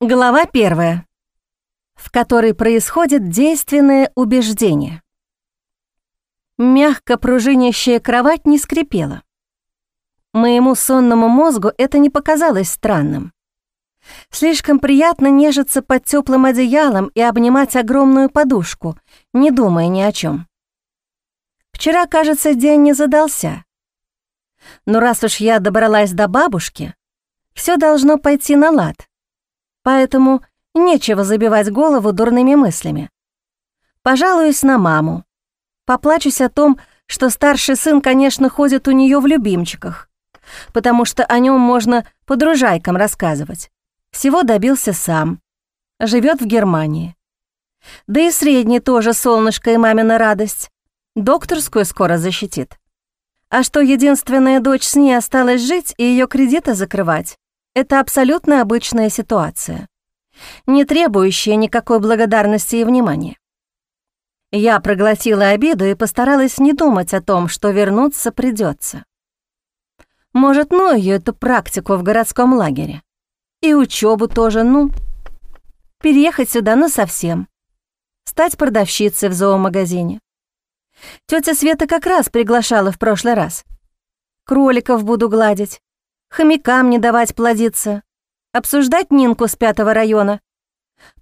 Глава первая, в которой происходит действенное убеждение. Мягко пружинящая кровать не скрипела. Моему сонному мозгу это не показалось странным. Слишком приятно нежиться под теплым одеялом и обнимать огромную подушку, не думая ни о чем. Вчера, кажется, день не задался. Но раз уж я добралась до бабушки, все должно пойти на лад поэтому нечего забивать голову дурными мыслями. Пожалуюсь на маму. Поплачусь о том, что старший сын, конечно, ходит у нее в любимчиках, потому что о нем можно подружайкам рассказывать. Всего добился сам. Живет в Германии. Да и средний тоже солнышко и мамина радость. Докторскую скоро защитит. А что единственная дочь с ней осталась жить и ее кредиты закрывать, это абсолютно обычная ситуация, не требующая никакой благодарности и внимания. Я проглотила обиду и постаралась не думать о том, что вернуться придется. Может, ну ее эту практику в городском лагере. И учебу тоже, ну. Переехать сюда насовсем. Стать продавщицей в зоомагазине. Тетя Света как раз приглашала в прошлый раз. Кроликов буду гладить, хомякам не давать плодиться, обсуждать Нинку с пятого района,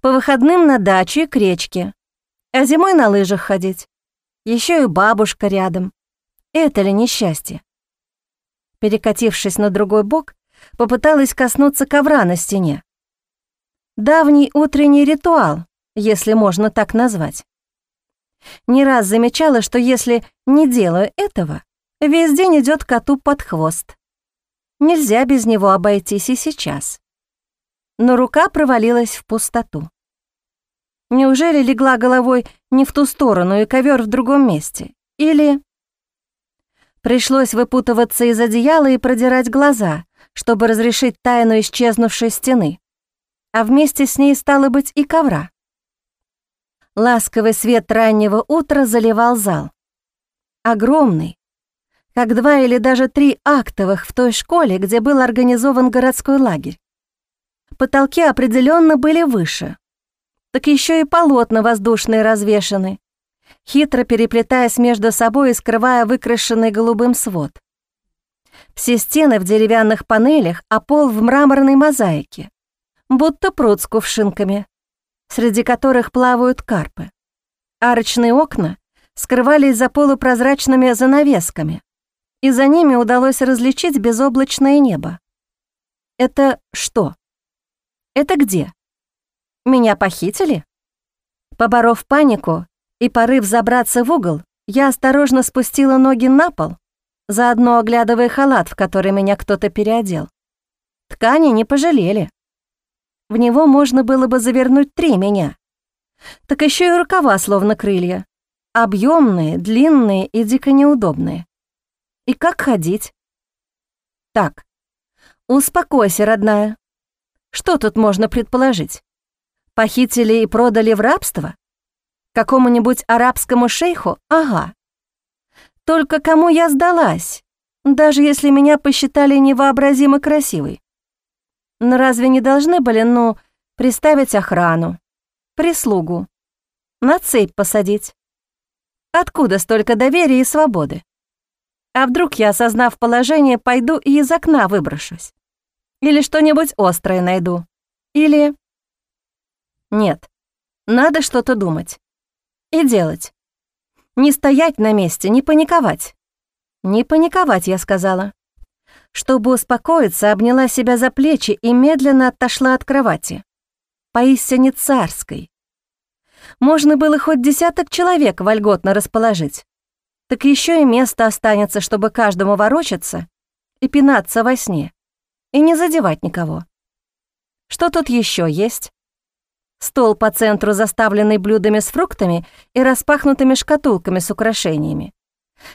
по выходным на дачу и к речке, а зимой на лыжах ходить. Еще и бабушка рядом. Это ли несчастье? Перекатившись на другой бок, попыталась коснуться ковра на стене. Давний утренний ритуал, если можно так назвать. Не раз замечала, что если не делаю этого, весь день идет коту под хвост. Нельзя без него обойтись и сейчас. Но рука провалилась в пустоту. Неужели легла головой не в ту сторону и ковер в другом месте? Или... Пришлось выпутываться из одеяла и продирать глаза, чтобы разрешить тайну исчезнувшей стены. А вместе с ней стало быть и ковра. Ласковый свет раннего утра заливал зал. Огромный, как два или даже три актовых в той школе, где был организован городской лагерь. Потолки определенно были выше. Так еще и полотна воздушные развешаны, хитро переплетаясь между собой и скрывая выкрашенный голубым свод. Все стены в деревянных панелях, а пол в мраморной мозаике, будто пруд с кувшинками, среди которых плавают карпы. Арочные окна скрывались за полупрозрачными занавесками, и за ними удалось различить безоблачное небо. Это что? Это где? Меня похитили? Поборов панику и порыв забраться в угол, я осторожно спустила ноги на пол, заодно оглядывая халат, в который меня кто-то переодел. Ткани не пожалели. В него можно было бы завернуть три меня. Так еще и рукава словно крылья. Объемные, длинные и дико неудобные. И как ходить? Так, успокойся, родная. Что тут можно предположить? Похитили и продали в рабство? Какому-нибудь арабскому шейху? Ага. Только кому я сдалась, даже если меня посчитали невообразимо красивой? Но разве не должны были, ну, приставить охрану, прислугу, на цепь посадить? Откуда столько доверия и свободы? А вдруг я, осознав положение, пойду и из окна выброшусь? Или что-нибудь острое найду? Или... Нет, надо что-то думать. И делать. Не стоять на месте, не паниковать. Не паниковать, я сказала. Чтобы успокоиться, обняла себя за плечи и медленно отошла от кровати. Поистине царской. Можно было хоть десяток человек вольготно расположить так еще и место останется, чтобы каждому ворочаться и пинаться во сне, и не задевать никого. Что тут еще есть? Стол по центру, заставленный блюдами с фруктами и распахнутыми шкатулками с украшениями.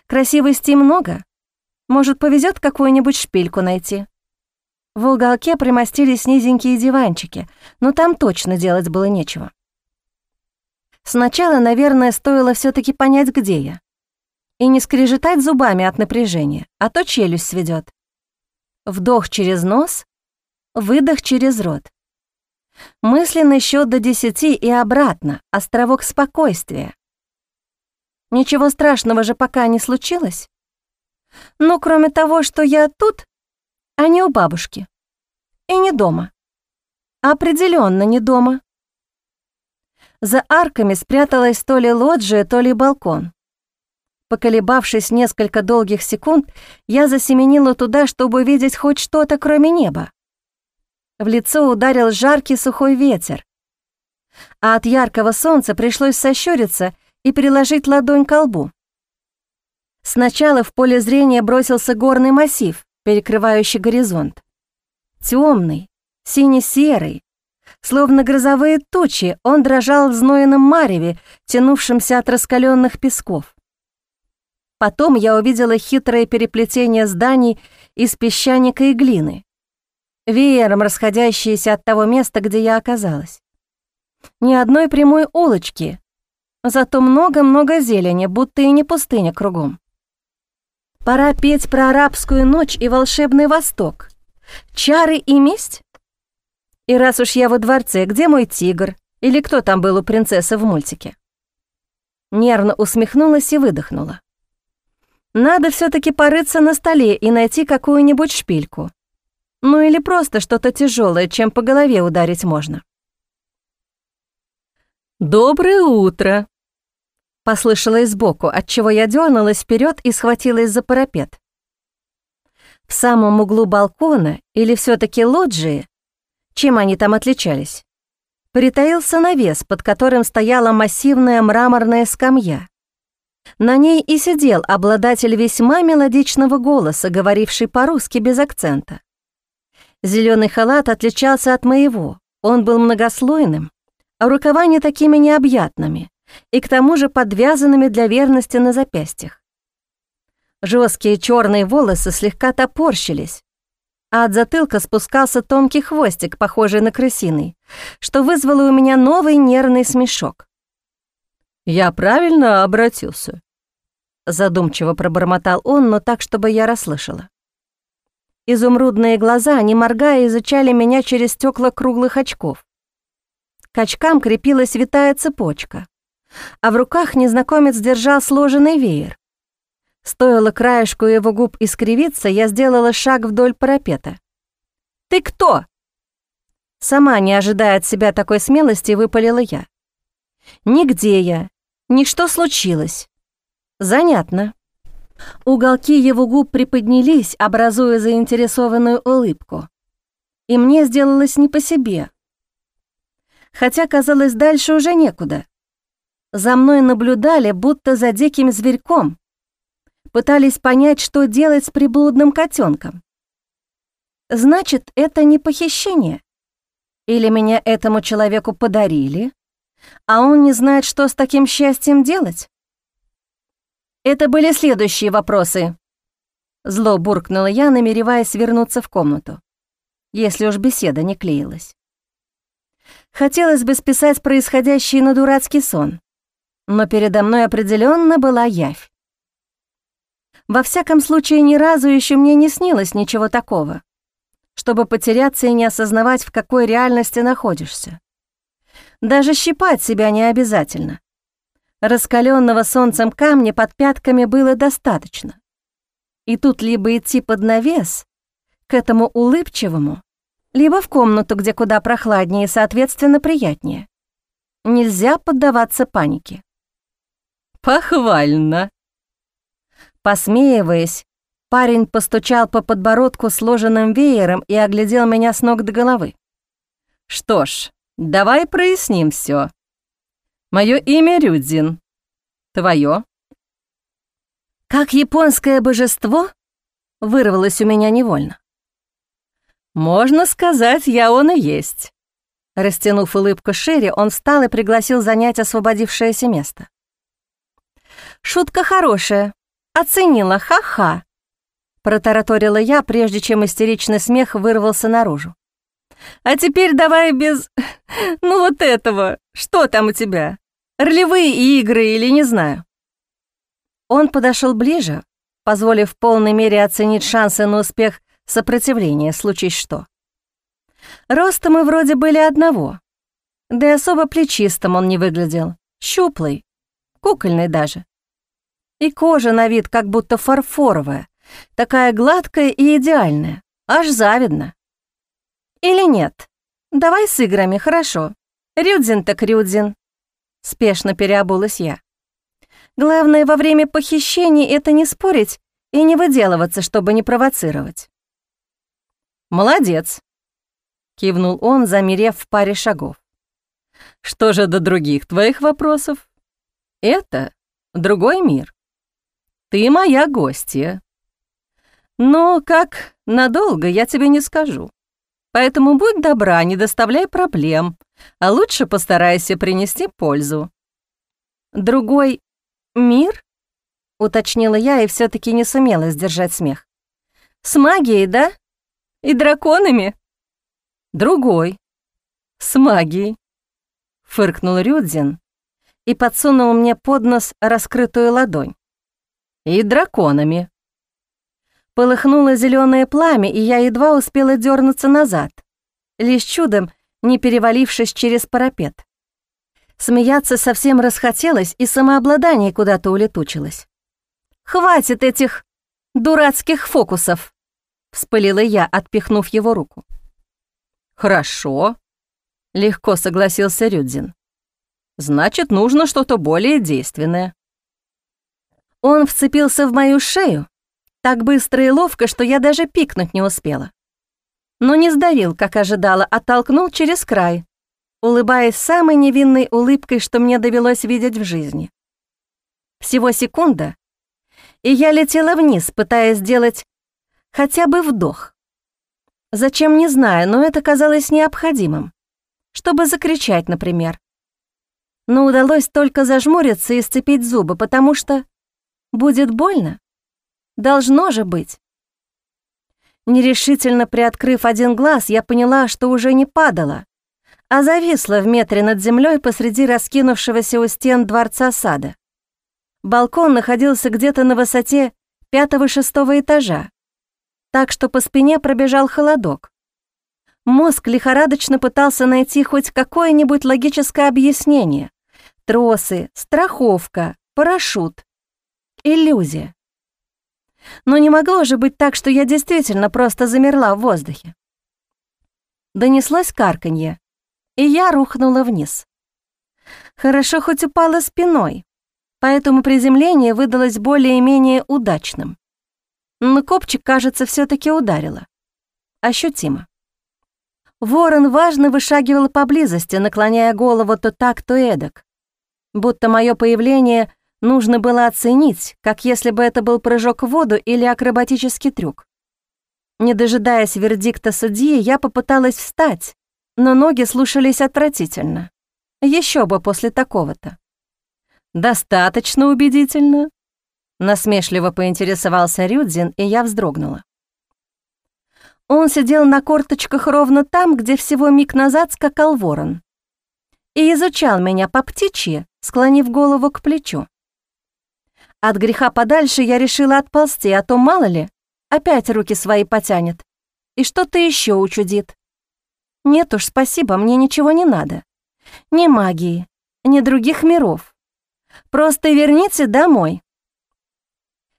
Красивости много. Может, повезет какую-нибудь шпильку найти. В уголке примостились низенькие диванчики, но там точно делать было нечего. Сначала, наверное, стоило все таки понять, где я и не скрежетать зубами от напряжения, а то челюсть сведет. Вдох через нос, выдох через рот. Мысленный счет до десяти и обратно, островок спокойствия. Ничего страшного же пока не случилось. Ну, кроме того, что я тут, а не у бабушки. И не дома. Определенно не дома. За арками спряталась то ли лоджия, то ли балкон. Поколебавшись несколько долгих секунд, я засеменила туда, чтобы увидеть хоть что-то, кроме неба. В лицо ударил жаркий сухой ветер, а от яркого солнца пришлось сощуриться и приложить ладонь к лбу. Сначала в поле зрения бросился горный массив, перекрывающий горизонт. Темный, сине-серый, словно грозовые тучи, он дрожал в знойном мареве, тянувшемся от раскаленных песков. Потом я увидела хитрое переплетение зданий из песчаника и глины, веером расходящиеся от того места, где я оказалась. Ни одной прямой улочки, зато много-много зелени, будто и не пустыня кругом. Пора петь про арабскую ночь и волшебный восток. Чары и месть? И раз уж я во дворце, где мой тигр? Или кто там был у принцессы в мультике? Нервно усмехнулась и выдохнула. Надо все таки порыться на столе и найти какую-нибудь шпильку. Ну или просто что-то тяжелое, чем по голове ударить можно. «Доброе утро!» Послышалось сбоку, отчего я дернулась вперед и схватилась за парапет. В самом углу балкона, или все таки лоджии, чем они там отличались, притаился навес, под которым стояла массивная мраморная скамья. На ней и сидел обладатель весьма мелодичного голоса, говоривший по-русски без акцента. Зеленый халат отличался от моего, он был многослойным, а рукава не такими необъятными, и к тому же подвязанными для верности на запястьях. Жесткие черные волосы слегка топорщились, а от затылка спускался тонкий хвостик, похожий на крысиный, что вызвало у меня новый нервный смешок. «Я правильно обратился?» Задумчиво пробормотал он, но так, чтобы я расслышала. Изумрудные глаза, не моргая, изучали меня через стекла круглых очков. К очкам крепилась витая цепочка а в руках незнакомец держал сложенный веер. Стоило краешку его губ искривиться, я сделала шаг вдоль парапета. «Ты кто?» Сама, не ожидая от себя такой смелости, выпалила я. «Нигде я. Ни что случилось». «Занятно». Уголки его губ приподнялись, образуя заинтересованную улыбку. И мне сделалось не по себе. Хотя, казалось, дальше уже некуда. За мной наблюдали, будто за диким зверьком. Пытались понять, что делать с приблудным котенком. Значит, это не похищение? Или меня этому человеку подарили, а он не знает, что с таким счастьем делать? Это были следующие вопросы. Зло буркнула я, намереваясь вернуться в комнату, если уж беседа не клеилась. Хотелось бы списать происходящее на дурацкий сон, но передо мной определенно была явь. Во всяком случае, ни разу еще мне не снилось ничего такого, чтобы потеряться и не осознавать, в какой реальности находишься. Даже щипать себя не обязательно. Раскаленного солнцем камня под пятками было достаточно. И тут либо идти под навес, к этому улыбчивому, либо в комнату, где куда прохладнее и, соответственно, приятнее. Нельзя поддаваться панике. «Похвально!» Посмеиваясь, парень постучал по подбородку сложенным веером и оглядел меня с ног до головы. «Что ж, давай проясним все. Мое имя Рюдзин. Твое?» «Как японское божество?» — вырвалось у меня невольно. «Можно сказать, я он и есть». Растянув улыбку шире, он встал и пригласил занять освободившееся место. Шутка хорошая. Оценила, ха-ха. Протараторила я, прежде чем истеричный смех вырвался наружу. А теперь давай без... Ну вот этого. Что там у тебя? Ролевые игры или не знаю. Он подошел ближе, позволив в полной мере оценить шансы на успех сопротивления, случись что. Ростом мы вроде были одного, да и особо плечистым он не выглядел, щуплый, кукольный даже. И кожа на вид как будто фарфоровая, такая гладкая и идеальная, аж завидно. Или нет? Давай с играми, хорошо. Рюдзин так Рюдзин. Спешно переобулась я. Главное во время похищений это не спорить и не выделываться, чтобы не провоцировать. «Молодец», — кивнул он, замерев в паре шагов. «Что же до других твоих вопросов? Это другой мир. Ты моя гостья. Но как надолго, я тебе не скажу. Поэтому будь добра, не доставляй проблем, а лучше постарайся принести пользу. Другой мир? Уточнила я и все таки не сумела сдержать смех. С магией, да? И драконами? Другой. С магией. Фыркнул Рюдзин и подсунул мне под нос раскрытую ладонь. И драконами. Полыхнуло зеленое пламя, и я едва успела дернуться назад, лишь чудом не перевалившись через парапет. Смеяться совсем расхотелось, и самообладание куда-то улетучилось. «Хватит этих дурацких фокусов!» — вспылила я, отпихнув его руку. «Хорошо», — легко согласился Рюдзин. «Значит, нужно что-то более действенное». Он вцепился в мою шею, так быстро и ловко, что я даже пикнуть не успела. Но не сдавил, как ожидала, а толкнул через край, улыбаясь самой невинной улыбкой, что мне довелось видеть в жизни. Всего секунда, и я летела вниз, пытаясь сделать хотя бы вдох. Зачем, не знаю, но это казалось необходимым. Чтобы закричать, например. Но удалось только зажмуриться и сцепить зубы, потому что будет больно. Должно же быть. Нерешительно приоткрыв один глаз, я поняла, что уже не падала, а зависла в метре над землей посреди раскинувшегося у стен дворца сада. Балкон находился где-то на высоте пятого-шестого этажа, так что по спине пробежал холодок. Мозг лихорадочно пытался найти хоть какое-нибудь логическое объяснение. Тросы, страховка, парашют. Иллюзия. Но не могло же быть так, что я действительно просто замерла в воздухе. Донеслось карканье, и я рухнула вниз. Хорошо хоть упала спиной, поэтому приземление выдалось более-менее удачным. Но копчик, кажется, все таки ударило. Ощутимо. Ворон важно вышагивал поблизости, наклоняя голову то так, то эдак, будто мое появление нужно было оценить, как если бы это был прыжок в воду или акробатический трюк. Не дожидаясь вердикта судьи, я попыталась встать, но ноги слушались отвратительно. Еще бы после такого-то. «Достаточно убедительно», — насмешливо поинтересовался Рюдзин, и я вздрогнула. Он сидел на корточках ровно там, где всего миг назад скакал ворон, и изучал меня по птичьи, склонив голову к плечу. От греха подальше я решила отползти, а то, мало ли, опять руки свои потянет и что-то еще учудит. Нет уж, спасибо, мне ничего не надо. Ни магии, ни других миров. Просто верните домой.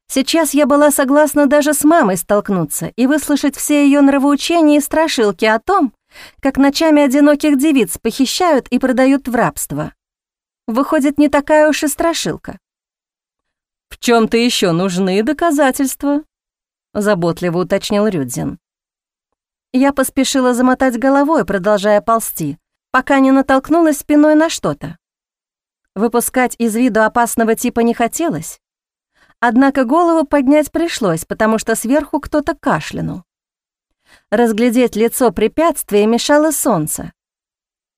Сейчас я была согласна даже с мамой столкнуться и выслушать все ее нравоучения и страшилки о том, как ночами одиноких девиц похищают и продают в рабство. Выходит, не такая уж и страшилка. «В чем то еще нужны доказательства?» — заботливо уточнил Рюдзин. Я поспешила замотать головой, продолжая ползти, пока не натолкнулась спиной на что-то. Выпускать из виду опасного типа не хотелось, однако голову поднять пришлось, потому что сверху кто-то кашлянул. Разглядеть лицо препятствия мешало солнце,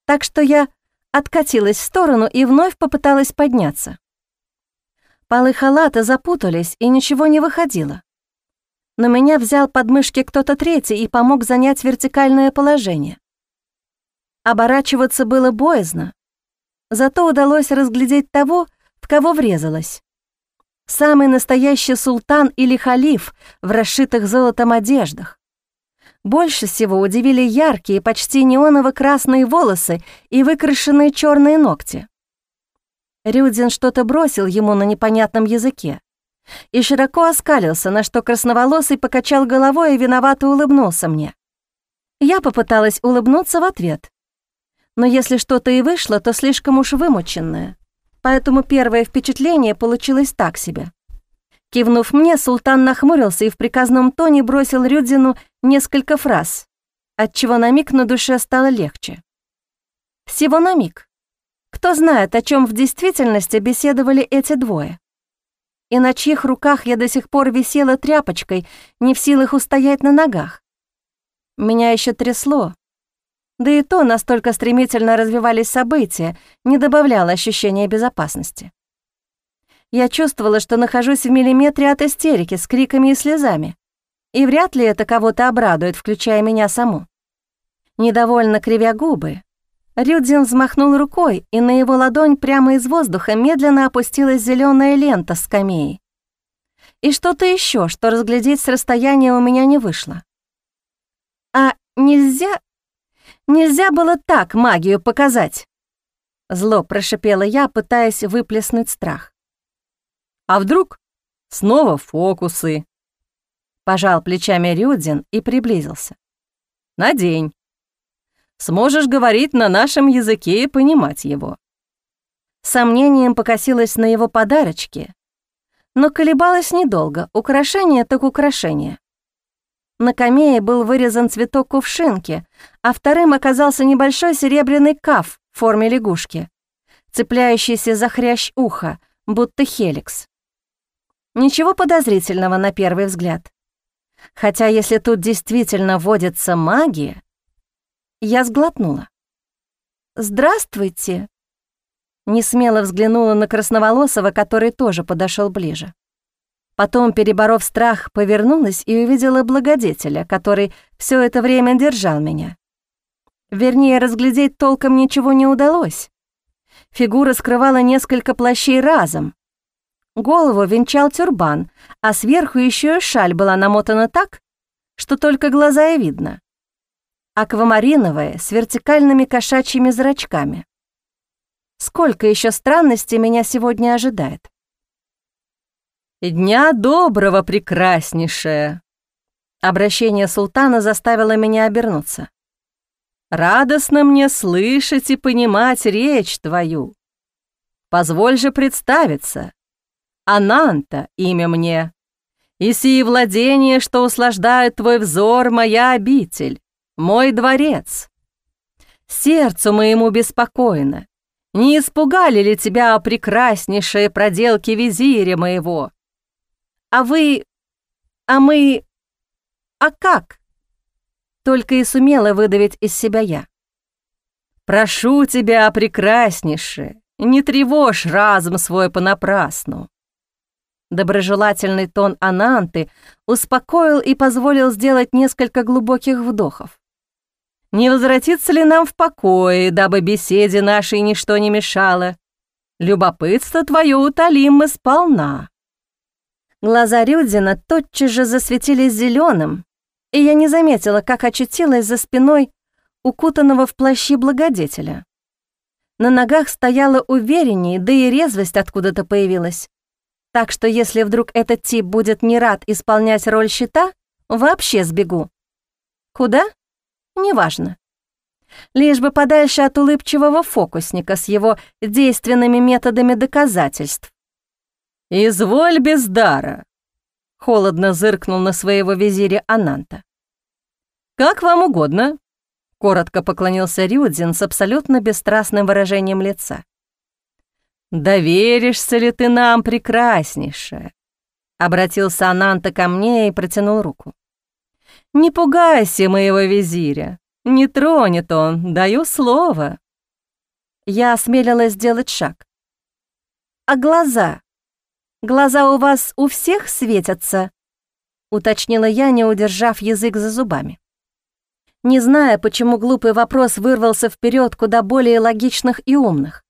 так что я откатилась в сторону и вновь попыталась подняться. Полы халата запутались, и ничего не выходило. Но меня взял под мышки кто-то третий и помог занять вертикальное положение. Оборачиваться было боязно, зато удалось разглядеть того, в кого врезалась. Самый настоящий султан или халиф в расшитых золотом одеждах. Больше всего удивили яркие, почти неоново-красные волосы и выкрашенные черные ногти. Рюдзин что-то бросил ему на непонятном языке и широко оскалился, на что красноволосый покачал головой и виновато улыбнулся мне. Я попыталась улыбнуться в ответ. Но если что-то и вышло, то слишком уж вымученное, поэтому первое впечатление получилось так себе. Кивнув мне, султан нахмурился и в приказном тоне бросил Рюдзину несколько фраз, отчего на миг на душе стало легче. Всего на миг. Кто знает, о чем в действительности беседовали эти двое. И на чьих руках я до сих пор висела тряпочкой, не в силах устоять на ногах. Меня еще трясло. Да и то настолько стремительно развивались события, не добавляло ощущения безопасности. Я чувствовала, что нахожусь в миллиметре от истерики с криками и слезами. И вряд ли это кого-то обрадует, включая меня саму. Недовольно кривя губы, Рюдзин взмахнул рукой, и на его ладонь прямо из воздуха медленно опустилась зеленая лента с скамеей. И что-то еще, что разглядеть с расстояния у меня не вышло. «А нельзя... нельзя было так магию показать?» Зло прошипела я, пытаясь выплеснуть страх. «А вдруг снова фокусы?» Пожал плечами Рюдзин и приблизился. «Надень. Сможешь говорить на нашем языке и понимать его». Сомнением покосилась на его подарочки, но колебалась недолго. Украшение так украшение. На камее был вырезан цветок кувшинки, а вторым оказался небольшой серебряный каф в форме лягушки, цепляющийся за хрящ уха, будто хеликс. Ничего подозрительного на первый взгляд. Хотя если тут действительно водится магия... Я сглотнула. «Здравствуйте!» Несмело взглянула на Красноволосого, который тоже подошел ближе. Потом, переборов страх, повернулась и увидела благодетеля, который все это время держал меня. Вернее, разглядеть толком ничего не удалось. Фигура скрывала несколько плащей разом. Голову венчал тюрбан, а сверху еще шаль была намотана так, что только глаза и видно. Аквамариновая, с вертикальными кошачьими зрачками. Сколько еще странностей меня сегодня ожидает? «Дня доброго, прекраснейшая!» Обращение султана заставило меня обернуться. «Радостно мне слышать и понимать речь твою. Позволь же представиться. Ананта имя мне, и сии владение, что услаждает твой взор, моя обитель, мой дворец. Сердцу моему беспокойно. Не испугали ли тебя прекраснейшие проделки визиря моего?» А вы... А мы... А как?» Только и сумела выдавить из себя я. «Прошу тебя, прекраснейшее, не тревожь разум свой понапрасну». Доброжелательный тон Ананты успокоил и позволил сделать несколько глубоких вдохов. «Не возвратиться ли нам в покое, дабы беседе нашей ничто не мешало? Любопытство твое утолим мы сполна». Глаза Рюдзина тотчас же засветились зеленым, и я не заметила, как очутилась за спиной укутанного в плащи благодетеля. На ногах стояла увереннее, да и резвость откуда-то появилась. Так что если вдруг этот тип будет не рад исполнять роль щита, вообще сбегу. Куда? Неважно. Лишь бы подальше от улыбчивого фокусника с его действенными методами доказательств. «Изволь без дара», — холодно зыркнул на своего визиря Ананта. «Как вам угодно», — коротко поклонился Рюдзин с абсолютно бесстрастным выражением лица. «Доверишься ли ты нам, прекраснейшая?» Обратился Ананта ко мне и протянул руку. «Не пугайся моего визиря, не тронет он, даю слово». Я осмелилась сделать шаг. «А глаза?» «Глаза у вас у всех светятся?» — уточнила я, не удержав язык за зубами. Не зная, почему глупый вопрос вырвался вперед куда более логичных и умных.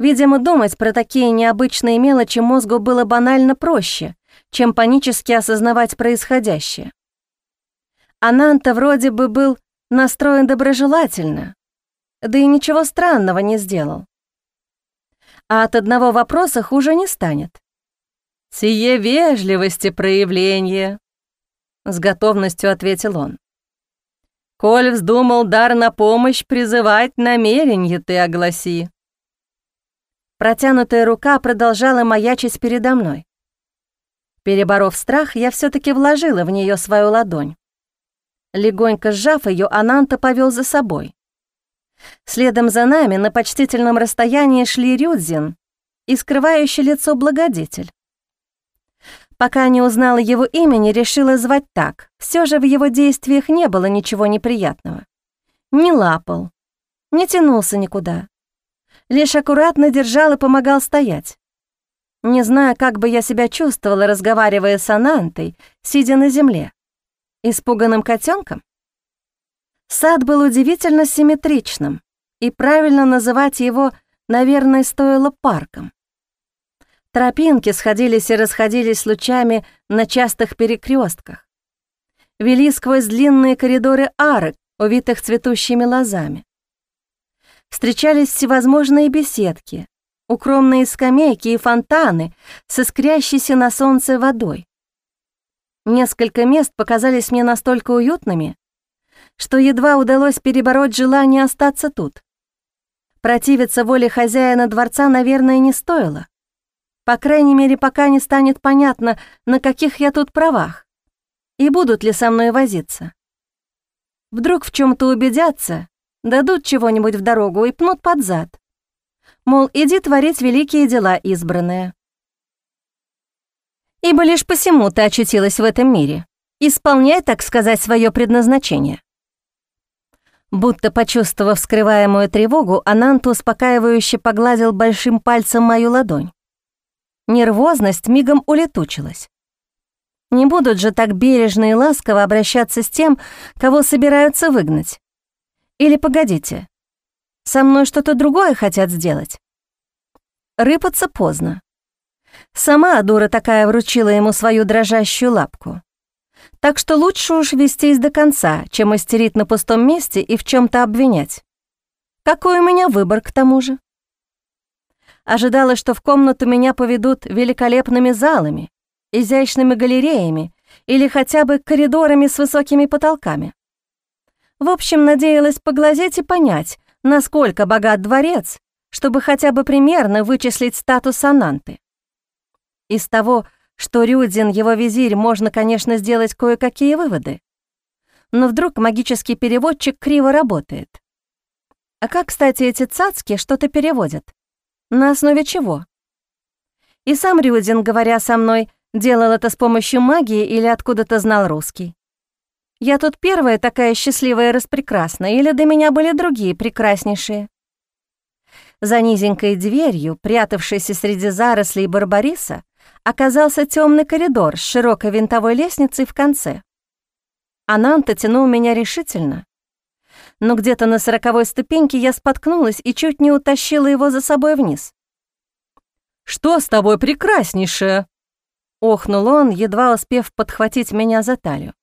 Видимо, думать про такие необычные мелочи мозгу было банально проще, чем панически осознавать происходящее. Ананта вроде бы был настроен доброжелательно, да и ничего странного не сделал. А от одного вопроса хуже не станет. «Сие вежливости проявление», — с готовностью ответил он. «Коль вздумал дар на помощь призывать, намеренье ты огласи». Протянутая рука продолжала маячить передо мной. Переборов страх, я все таки вложила в нее свою ладонь. Легонько сжав ее, Ананта повел за собой. Следом за нами на почтительном расстоянии шли Рюдзин и скрывающий лицо благодетель. Пока не узнала его имени, решила звать так. Все же в его действиях не было ничего неприятного. Не лапал, не тянулся никуда. Лишь аккуратно держал и помогал стоять. Не знаю, как бы я себя чувствовала, разговаривая с Анантой, сидя на земле. Испуганным котенком? Сад был удивительно симметричным, и правильно называть его, наверное, стоило парком. Тропинки сходились и расходились лучами на частых перекрестках. Вели сквозь длинные коридоры арок, увитых цветущими лозами. Встречались всевозможные беседки, укромные скамейки и фонтаны с искрящейся на солнце водой. Несколько мест показались мне настолько уютными, что едва удалось перебороть желание остаться тут. Противиться воле хозяина дворца, наверное, не стоило. По крайней мере, пока не станет понятно, на каких я тут правах, и будут ли со мной возиться. Вдруг в чем то убедятся, дадут чего-нибудь в дорогу и пнут под зад. Мол, иди творить великие дела, избранные. Ибо лишь посему ты очутилась в этом мире. Исполняй, так сказать, свое предназначение. Будто почувствовав скрываемую тревогу, Анант успокаивающе погладил большим пальцем мою ладонь. Нервозность мигом улетучилась. Не будут же так бережно и ласково обращаться с тем, кого собираются выгнать. Или погодите, со мной что-то другое хотят сделать? Рыпаться поздно. Сама дура такая вручила ему свою дрожащую лапку. Так что лучше уж вестись до конца, чем истерить на пустом месте и в чем то обвинять. Какой у меня выбор к тому же? Ожидала, что в комнату меня поведут великолепными залами, изящными галереями или хотя бы коридорами с высокими потолками. В общем, надеялась поглазеть и понять, насколько богат дворец, чтобы хотя бы примерно вычислить статус Ананты. Из того, что Рюдин, его визирь, можно, конечно, сделать кое-какие выводы. Но вдруг магический переводчик криво работает. А как, кстати, эти цацки что-то переводят? На основе чего? И сам Рюдин, говоря со мной, делал это с помощью магии или откуда-то знал русский. Я тут первая такая счастливая и распрекрасная, или до меня были другие прекраснейшие? За низенькой дверью, прятавшейся среди зарослей барбариса, оказался темный коридор с широкой винтовой лестницей в конце. Ананта тянул меня решительно, но где-то на сороковой ступеньке я споткнулась и чуть не утащила его за собой вниз. «Что с тобой прекраснейшее?» — охнул он, едва успев подхватить меня за талию.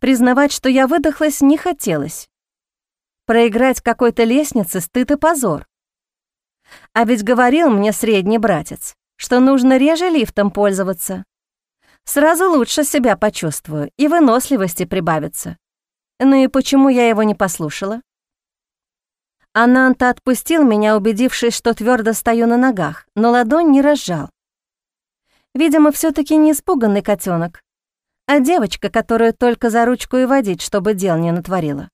Признавать, что я выдохлась, не хотелось. Проиграть какой-то лестнице — стыд и позор. А ведь говорил мне средний братец, что нужно реже лифтом пользоваться. Сразу лучше себя почувствую, и выносливости прибавится. Ну и почему я его не послушала? Ананта отпустил меня, убедившись, что твердо стою на ногах, но ладонь не разжал. Видимо, все таки не испуганный котенок, а девочка, которую только за ручку и водить, чтобы дел не натворила.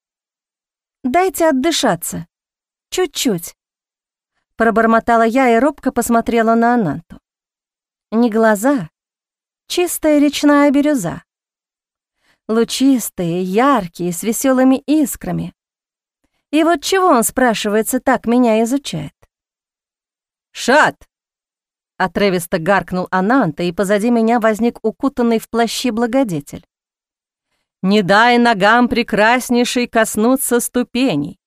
«Дайте отдышаться. Чуть-чуть», — пробормотала я и робко посмотрела на Ананту. Не глаза, чистая речная бирюза лучистые, яркие, с веселыми искрами. И вот чего он, спрашивается, так меня изучает? «Шат!» — отрывисто гаркнул Ананта, и позади меня возник укутанный в плащи благодетель. «Не дай ногам прекраснейшей коснуться ступеней!»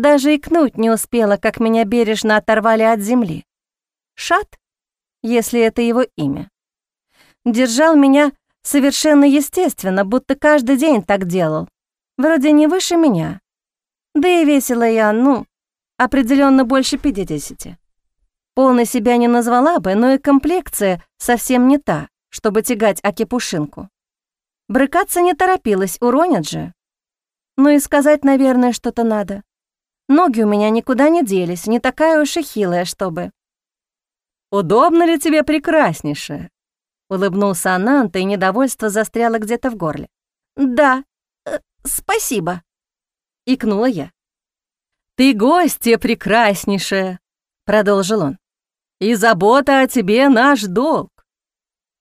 Даже икнуть не успела, как меня бережно оторвали от земли. Шат, если это его имя, держал меня Совершенно естественно, будто каждый день так делал. Вроде не выше меня. Да и весила я, ну, определенно больше 50. Полной себя не назвала бы, но и комплекция совсем не та, чтобы тягать Аки-пушинку. Брыкаться не торопилась, уронят же. Ну и сказать, наверное, что-то надо. Ноги у меня никуда не делись, не такая уж и хилая, чтобы. «Удобно ли тебе, прекраснейшая?» Улыбнулся Ананта, и недовольство застряло где-то в горле. «Да, э, спасибо», — икнула я. «Ты гостья прекраснейшая», — продолжил он. «И забота о тебе — наш долг».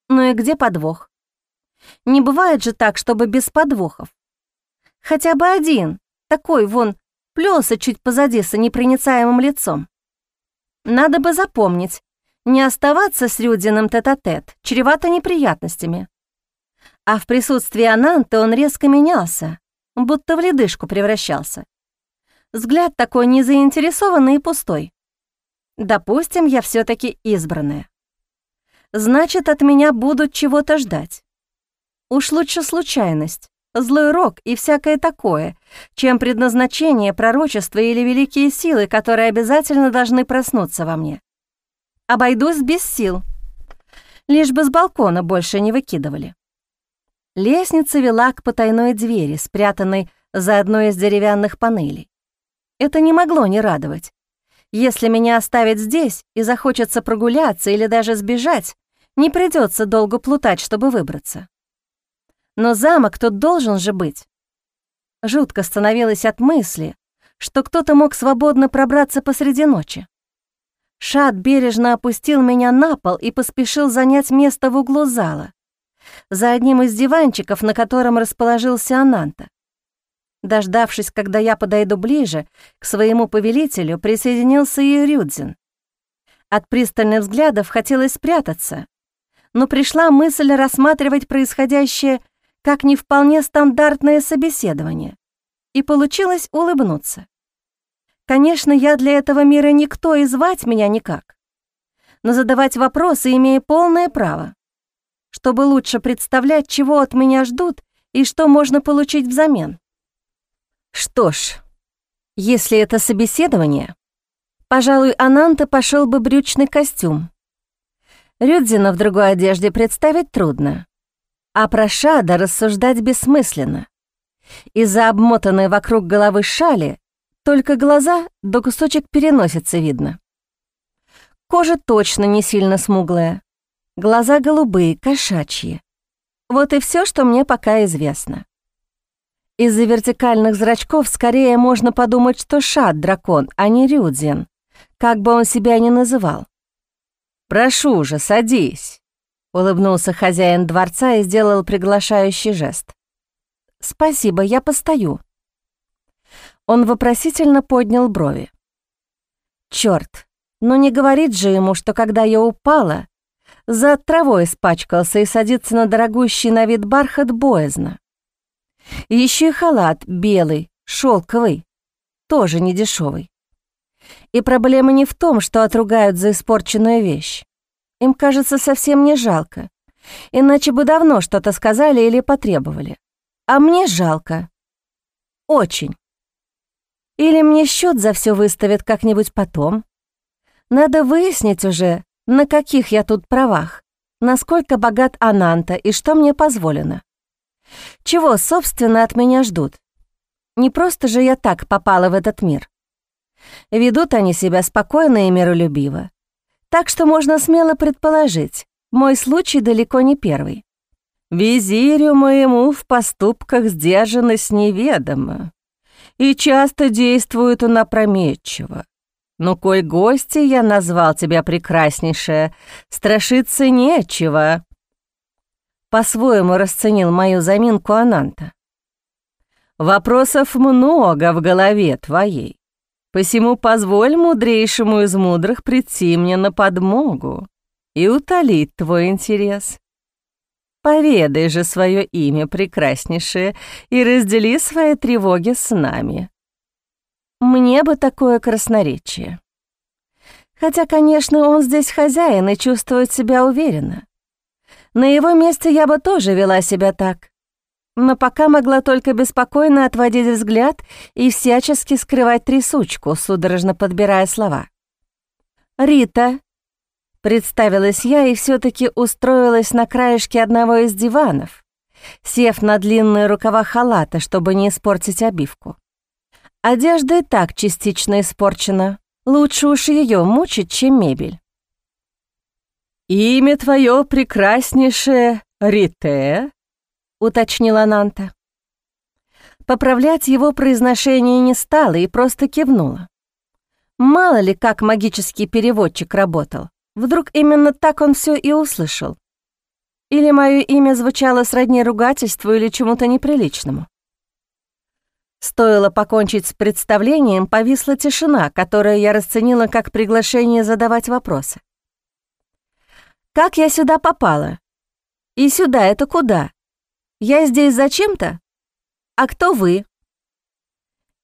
«Ну и где подвох? Не бывает же так, чтобы без подвохов. Хотя бы один, такой вон, плёса чуть позади с непроницаемым лицом. Надо бы запомнить, не оставаться с Рюдиным тет-а-тет чревато неприятностями. А в присутствии Ананты он резко менялся, будто в ледышку превращался. Взгляд такой незаинтересованный и пустой. Допустим, я все таки избранная. Значит, от меня будут чего-то ждать. Уж лучше случайность, злой рок и всякое такое, чем предназначение, пророчество или великие силы, которые обязательно должны проснуться во мне. Обойдусь без сил. Лишь бы с балкона больше не выкидывали. Лестница вела к потайной двери, спрятанной за одной из деревянных панелей. Это не могло не радовать. Если меня оставить здесь и захочется прогуляться или даже сбежать, не придется долго плутать, чтобы выбраться. Но замок тут должен же быть. Жутко становилось от мысли, что кто-то мог свободно пробраться посреди ночи. Шат бережно опустил меня на пол и поспешил занять место в углу зала, за одним из диванчиков, на котором расположился Ананта. Дождавшись, когда я подойду ближе, к своему повелителю присоединился и Рюдзин. От пристальных взглядов хотелось спрятаться, но пришла мысль рассматривать происходящее как не вполне стандартное собеседование, и получилось улыбнуться. Конечно, я для этого мира никто и звать меня никак. Но задавать вопросы имею полное право, чтобы лучше представлять, чего от меня ждут и что можно получить взамен. Что ж, если это собеседование, пожалуй, Ананта пошел бы брючный костюм. Рюдзина в другой одежде представить трудно, а про Шада рассуждать бессмысленно. Из-за обмотанной вокруг головы шали только глаза до кусочек переносицы видно. Кожа точно не сильно смуглая. Глаза голубые, кошачьи. Вот и все, что мне пока известно. Из-за вертикальных зрачков скорее можно подумать, что Шат — дракон, а не Рюдзин, как бы он себя ни называл. «Прошу же, садись», — улыбнулся хозяин дворца и сделал приглашающий жест. «Спасибо, я постою», он вопросительно поднял брови. Черт, но не говорит же ему, что когда я упала, за травой испачкался и садится на дорогущий на вид бархат боязно. Еще и халат белый, шелковый, тоже не дешевый. И проблема не в том, что отругают за испорченную вещь. Им кажется совсем не жалко, иначе бы давно что-то сказали или потребовали. А мне жалко. Очень. Или мне счет за все выставят как-нибудь потом? Надо выяснить уже, на каких я тут правах, насколько богат Ананта и что мне позволено. Чего, собственно, от меня ждут? Не просто же я так попала в этот мир. Ведут они себя спокойно и миролюбиво. Так что можно смело предположить, мой случай далеко не первый. «Визирю моему в поступках сдержанность неведома», и часто действует он опрометчиво. Но коль гости я назвал тебя прекраснейшая, страшиться нечего. По-своему расценил мою заминку Ананта. Вопросов много в голове твоей, посему позволь мудрейшему из мудрых прийти мне на подмогу и утолить твой интерес. Поведай же свое имя, прекраснейшее, и раздели свои тревоги с нами. Мне бы такое красноречие. Хотя, конечно, он здесь хозяин и чувствует себя уверенно. На его месте я бы тоже вела себя так. Но пока могла только беспокойно отводить взгляд и всячески скрывать трясучку, судорожно подбирая слова. «Рита», — представилась я и все таки устроилась на краешке одного из диванов, сев на длинные рукава халата, чтобы не испортить обивку. Одежда и так частично испорчена, лучше уж ее мучить, чем мебель. «Имя твое прекраснейшее Рите?» — уточнила Нанта. Поправлять его произношение не стала и просто кивнула. Мало ли, как магический переводчик работал. Вдруг именно так он все и услышал. Или мое имя звучало сродни ругательству или чему-то неприличному. Стоило покончить с представлением, повисла тишина, которую я расценила как приглашение задавать вопросы. Как я сюда попала? И сюда это куда? Я здесь зачем-то? А кто вы?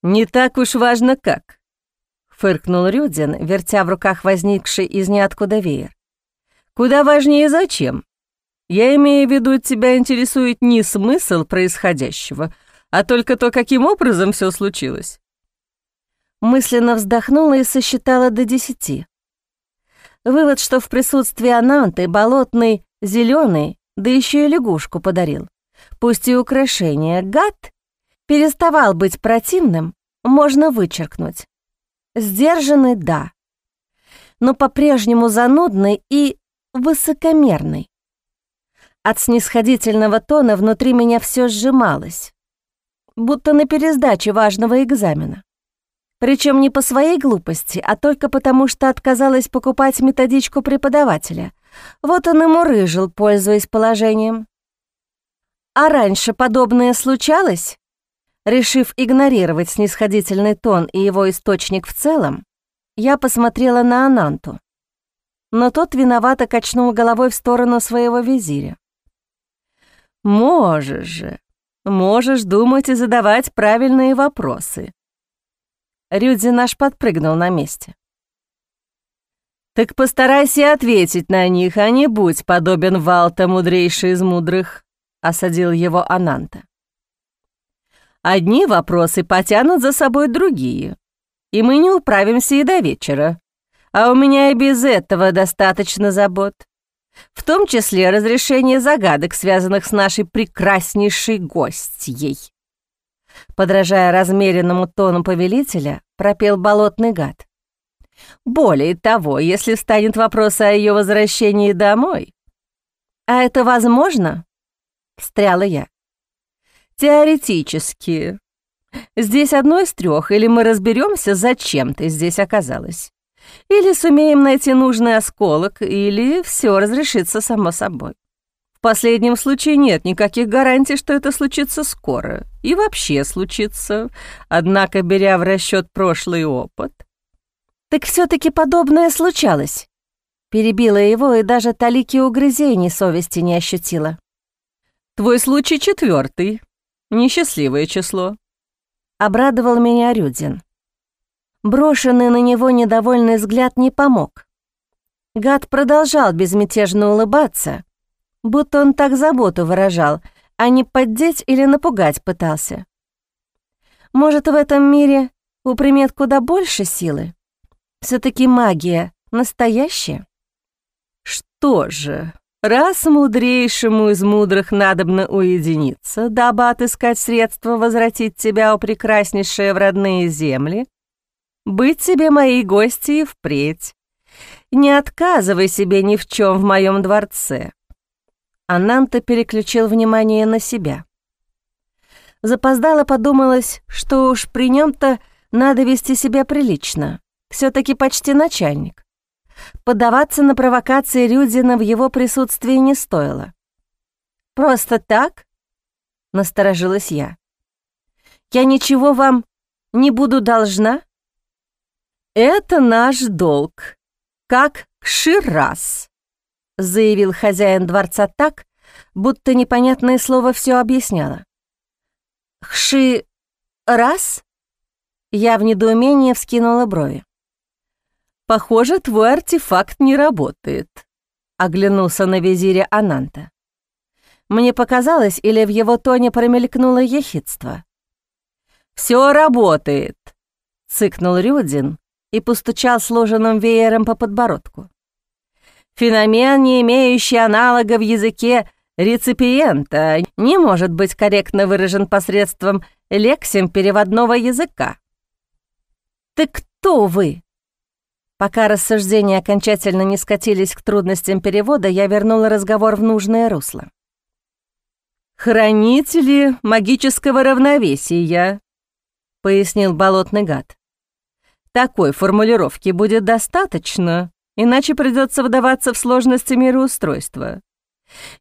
Не так уж важно как, фыркнул Рюдин, вертя в руках возникший из ниоткуда веер. Куда важнее зачем? Я имею в виду, тебя интересует не смысл происходящего, а только то, каким образом все случилось. Мысленно вздохнула и сосчитала до десяти. Вывод, что в присутствии Ананты болотный зеленый, да еще и лягушку подарил. Пусть и украшение, гад, переставал быть противным, можно вычеркнуть. Сдержанный — да, но по-прежнему занудный и высокомерный. От снисходительного тона внутри меня все сжималось, будто на пересдаче важного экзамена. Причем не по своей глупости, а только потому, что отказалась покупать методичку преподавателя. Вот он и мурыжил, пользуясь положением. А раньше подобное случалось? Решив игнорировать снисходительный тон и его источник в целом, я посмотрела на Ананту. Но тот виновато качнул головой в сторону своего визиря. «Можешь же, можешь думать и задавать правильные вопросы», Рюдзи наш подпрыгнул на месте. «Так постарайся ответить на них, а не будь подобен Валта, мудрейший из мудрых», — осадил его Ананта. «Одни вопросы потянут за собой другие, и мы не управимся и до вечера, а у меня и без этого достаточно забот, в том числе разрешение загадок, связанных с нашей прекраснейшей гостьей». Подражая размеренному тону повелителя, пропел болотный гад. «Более того, если станет вопрос о ее возвращении домой...» «А это возможно?» — встряла я. «Теоретически. Здесь одно из трех, или мы разберемся, зачем ты здесь оказалась, или сумеем найти нужный осколок, или все разрешится само собой. В последнем случае нет никаких гарантий, что это случится скоро. И вообще случится. Однако, беря в расчет прошлый опыт... «Так все таки подобное случалось», — перебила его и даже талики угрызений совести не ощутила. «Твой случай четвертый, несчастливое число», — обрадовал меня Рюдин. Брошенный на него недовольный взгляд не помог. Гад продолжал безмятежно улыбаться, будто он так заботу выражал, а не поддеть или напугать пытался. Может, в этом мире у примет куда больше силы? все таки магия настоящая? Что же, раз мудрейшему из мудрых надобно уединиться, дабы отыскать средства возвратить тебя, о прекраснейшее, в родные земли, быть себе моей гостьей впредь. Не отказывай себе ни в чем в моем дворце. Ананта переключил внимание на себя. Запоздало подумалось, что уж при нем то надо вести себя прилично. все таки почти начальник. Поддаваться на провокации Рюдина в его присутствии не стоило. «Просто так?» — насторожилась я. «Я ничего вам не буду должна?» «Это наш долг, как Кширас», заявил хозяин дворца так, будто непонятное слово все объясняло. «Хши... раз?» Я в недоумении вскинула брови. «Похоже, твой артефакт не работает», — оглянулся на визиря Ананта. Мне показалось, или в его тоне промелькнуло ехидство. «Все работает», — цыкнул Рюдин и постучал сложенным веером по подбородку. «Феномен, не имеющий аналога в языке реципиента, не может быть корректно выражен посредством лексем переводного языка». «Ты кто вы?» Пока рассуждения окончательно не скатились к трудностям перевода, я вернула разговор в нужное русло. «Хранители магического равновесия», — пояснил болотный гад. «Такой формулировки будет достаточно, иначе придется вдаваться в сложности мироустройства.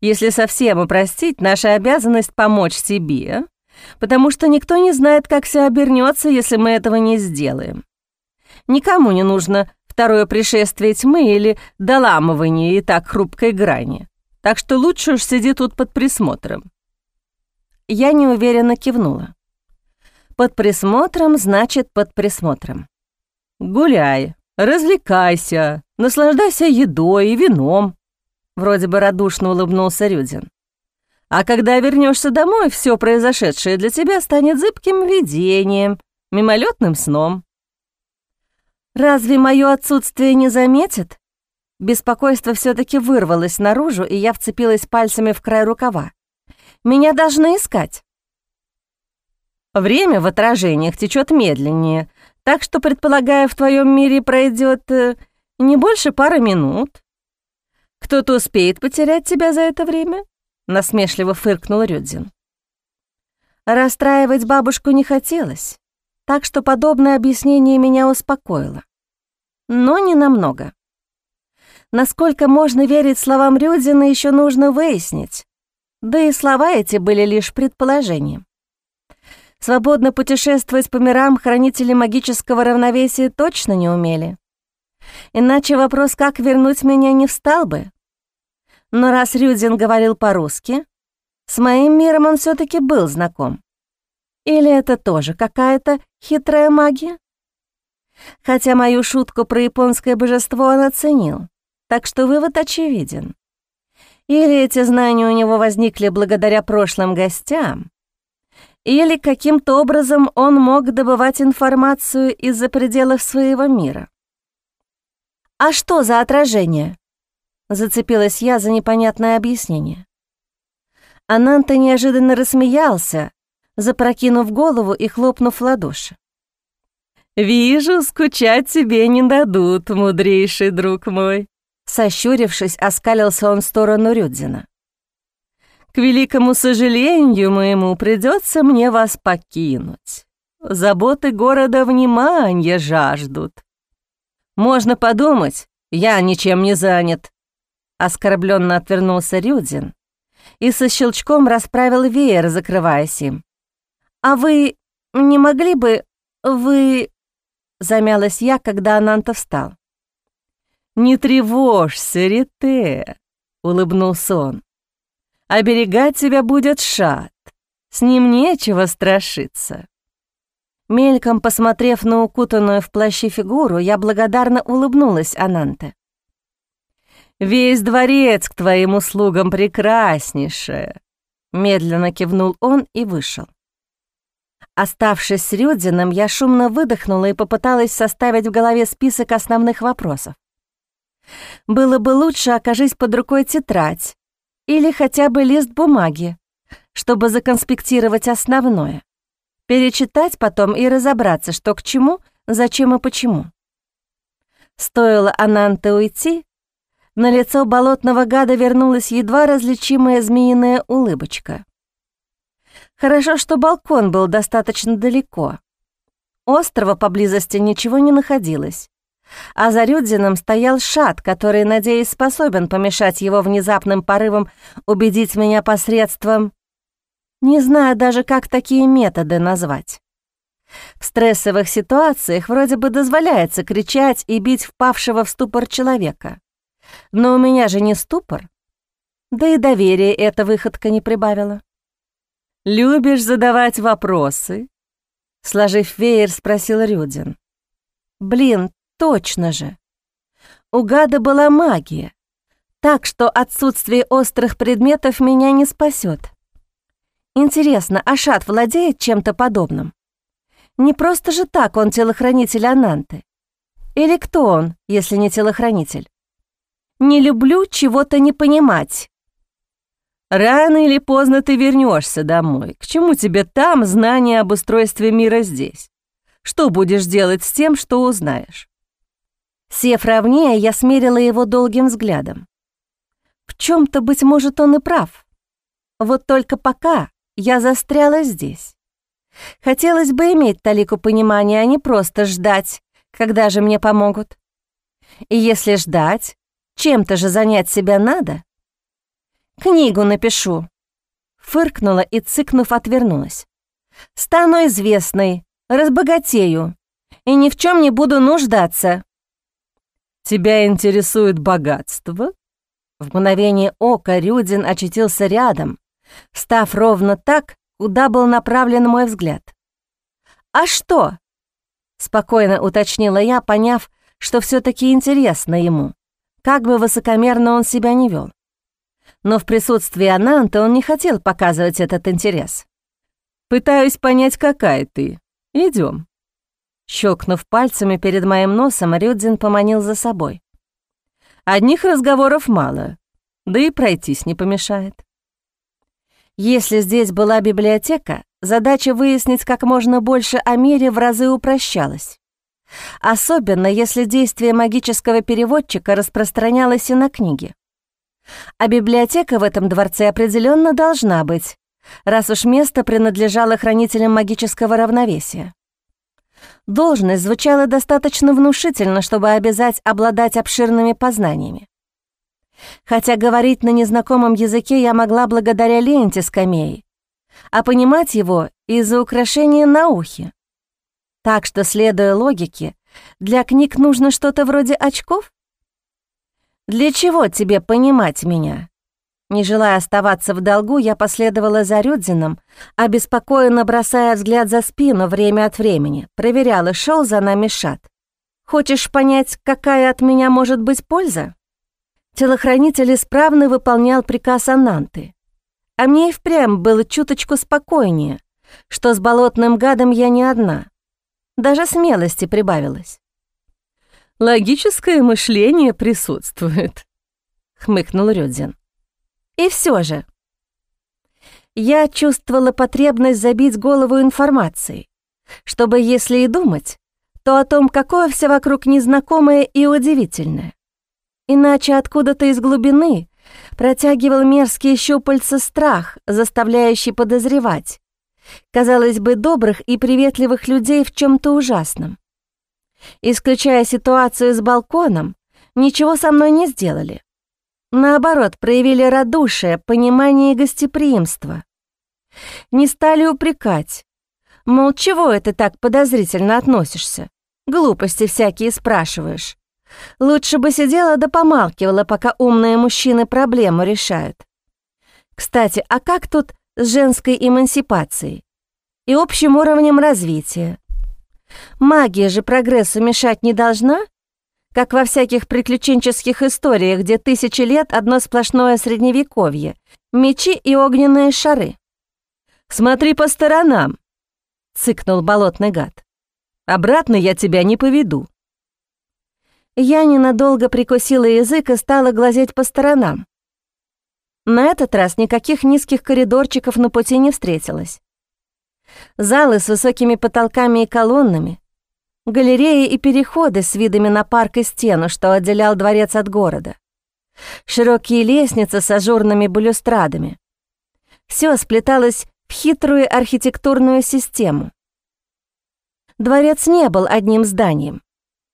Если совсем упростить, наша обязанность помочь себе, потому что никто не знает, как все обернется, если мы этого не сделаем. Никому не нужно второе пришествие тьмы или доламывание и так хрупкой грани. Так что лучше уж сиди тут под присмотром». Я неуверенно кивнула. Под присмотром значит под присмотром. «Гуляй, развлекайся, наслаждайся едой и вином», вроде бы радушно улыбнулся Рюдин. «А когда вернешься домой, все произошедшее для тебя станет зыбким видением, мимолетным сном». Разве мое отсутствие не заметит? Беспокойство все таки вырвалось наружу, и я вцепилась пальцами в край рукава. Меня должны искать. Время в отражениях течет медленнее, так что, предполагаю, в твоем мире пройдет э, не больше пары минут. Кто-то успеет потерять тебя за это время? Насмешливо фыркнул Рюдзин. Расстраивать бабушку не хотелось так что подобное объяснение меня успокоило. Но не намного. Насколько можно верить словам Рюдина, еще нужно выяснить. Да и слова эти были лишь предположением. Свободно путешествовать по мирам хранители магического равновесия точно не умели. Иначе вопрос, как вернуть меня, не встал бы. Но раз Рюдин говорил по-русски, с моим миром он все таки был знаком. Или это тоже какая-то хитрая магия? Хотя мою шутку про японское божество он оценил, так что вывод очевиден. Или эти знания у него возникли благодаря прошлым гостям, или каким-то образом он мог добывать информацию из-за пределов своего мира. «А что за отражение?» Зацепилась я за непонятное объяснение. Ананта неожиданно рассмеялся, запрокинув голову и хлопнув в ладоши. «Вижу, скучать тебе не дадут, мудрейший друг мой», Сощурившись, оскалился он в сторону Рюдзина. «К великому сожалению моему придется мне вас покинуть. Заботы города внимания жаждут. Можно подумать, я ничем не занят». Оскорбленно отвернулся Рюдзин и со щелчком расправил веер, закрываясь им. «А вы не могли бы... Вы...» Замялась я, когда Ананта встал. «Не тревожься, Рите», — улыбнулся он. «Оберегать тебя будет Шат. С ним нечего страшиться». Мельком посмотрев на укутанную в плаще фигуру, я благодарно улыбнулась Ананте. «Весь дворец к твоим услугам прекраснейшая», — медленно кивнул он и вышел. Оставшись с Рюдзином, я шумно выдохнула и попыталась составить в голове список основных вопросов. Было бы лучше, окажись под рукой тетрадь или хотя бы лист бумаги, чтобы законспектировать основное, перечитать потом и разобраться, что к чему, зачем и почему. Стоило Ананте уйти, на лицо болотного гада вернулась едва различимая змеиная улыбочка. Хорошо, что балкон был достаточно далеко. Острова поблизости ничего не находилось. А за Рюдзином стоял шат, который, надеюсь, способен помешать его внезапным порывам убедить меня посредством... Не знаю даже, как такие методы назвать. В стрессовых ситуациях вроде бы дозволяется кричать и бить впавшего в ступор человека. Но у меня же не ступор. Да и доверие эта выходка не прибавила. «Любишь задавать вопросы?» Сложив веер, спросил Рюдин. «Блин, точно же! У гада была магия, Так что отсутствие острых предметов меня не спасет. Интересно, Ашат владеет чем-то подобным? Не просто же так он телохранитель Ананты. Или кто он, если не телохранитель? Не люблю чего-то не понимать. Рано или поздно ты вернешься домой. К чему тебе там знание об устройстве мира здесь? Что будешь делать с тем, что узнаешь? Сев ровнее, я смерила его долгим взглядом. В чем то быть может, он и прав. Вот только пока я застряла здесь. Хотелось бы иметь талику понимания, а не просто ждать, когда же мне помогут. И если ждать, чем-то же занять себя надо. Книгу напишу. Фыркнула и, цыкнув, отвернулась. Стану известной, разбогатею и ни в чем не буду нуждаться. Тебя интересует богатство? В мгновение ока Рюдин очутился рядом, став ровно так, куда был направлен мой взгляд. «А что?» — спокойно уточнила я, поняв, что все таки интересно ему, как бы высокомерно он себя не вел. Но в присутствии Ананта он не хотел показывать этот интерес. «Пытаюсь понять, какая ты. Идем. Щелкнув пальцами перед моим носом, Рюдзин поманил за собой. Одних разговоров мало, да и пройтись не помешает. Если здесь была библиотека, задача выяснить как можно больше о мире в разы упрощалась. Особенно если действие магического переводчика распространялось и на книги. А библиотека в этом дворце определенно должна быть, раз уж место принадлежало хранителям магического равновесия. Должность звучала достаточно внушительно, чтобы обязать обладать обширными познаниями. Хотя говорить на незнакомом языке я могла благодаря ленте скамей, а понимать его из-за украшения на ухе. Так что, следуя логике, для книг нужно что-то вроде очков? Для чего тебе понимать меня? Не желая оставаться в долгу, я последовала за Рюдзином, обеспокоенно бросая взгляд за спину время от времени, проверяла, шел за нами шат. «Хочешь понять, какая от меня может быть польза?» Телохранитель исправно выполнял приказ Ананты. А мне и впрямь было чуточку спокойнее, что с болотным гадом я не одна. Даже смелости прибавилось. «Логическое мышление присутствует», — хмыкнул Рюдзин. И все же. Я чувствовала потребность забить голову информацией, чтобы, если и думать, то о том, какое все вокруг незнакомое и удивительное. Иначе откуда-то из глубины протягивал мерзкие щупальца страх, заставляющий подозревать, казалось бы, добрых и приветливых людей в чем то ужасном. Исключая ситуацию с балконом, ничего со мной не сделали. Наоборот, проявили радушие, понимание и гостеприимство. Не стали упрекать. Мол, чего это так подозрительно относишься? Глупости всякие спрашиваешь. Лучше бы сидела да помалкивала, пока умные мужчины проблему решают. Кстати, а как тут с женской эмансипацией и общим уровнем развития? Магия же прогрессу мешать не должна? как во всяких приключенческих историях, где тысячи лет одно сплошное средневековье, мечи и огненные шары. «Смотри по сторонам!» — цыкнул болотный гад. «Обратно я тебя не поведу». Я ненадолго прикусила язык и стала глазеть по сторонам. На этот раз никаких низких коридорчиков на пути не встретилось. Залы с высокими потолками и колоннами, галереи и переходы с видами на парк и стену, что отделял дворец от города, широкие лестницы с ажурными балюстрадами. Все сплеталось в хитрую архитектурную систему. Дворец не был одним зданием,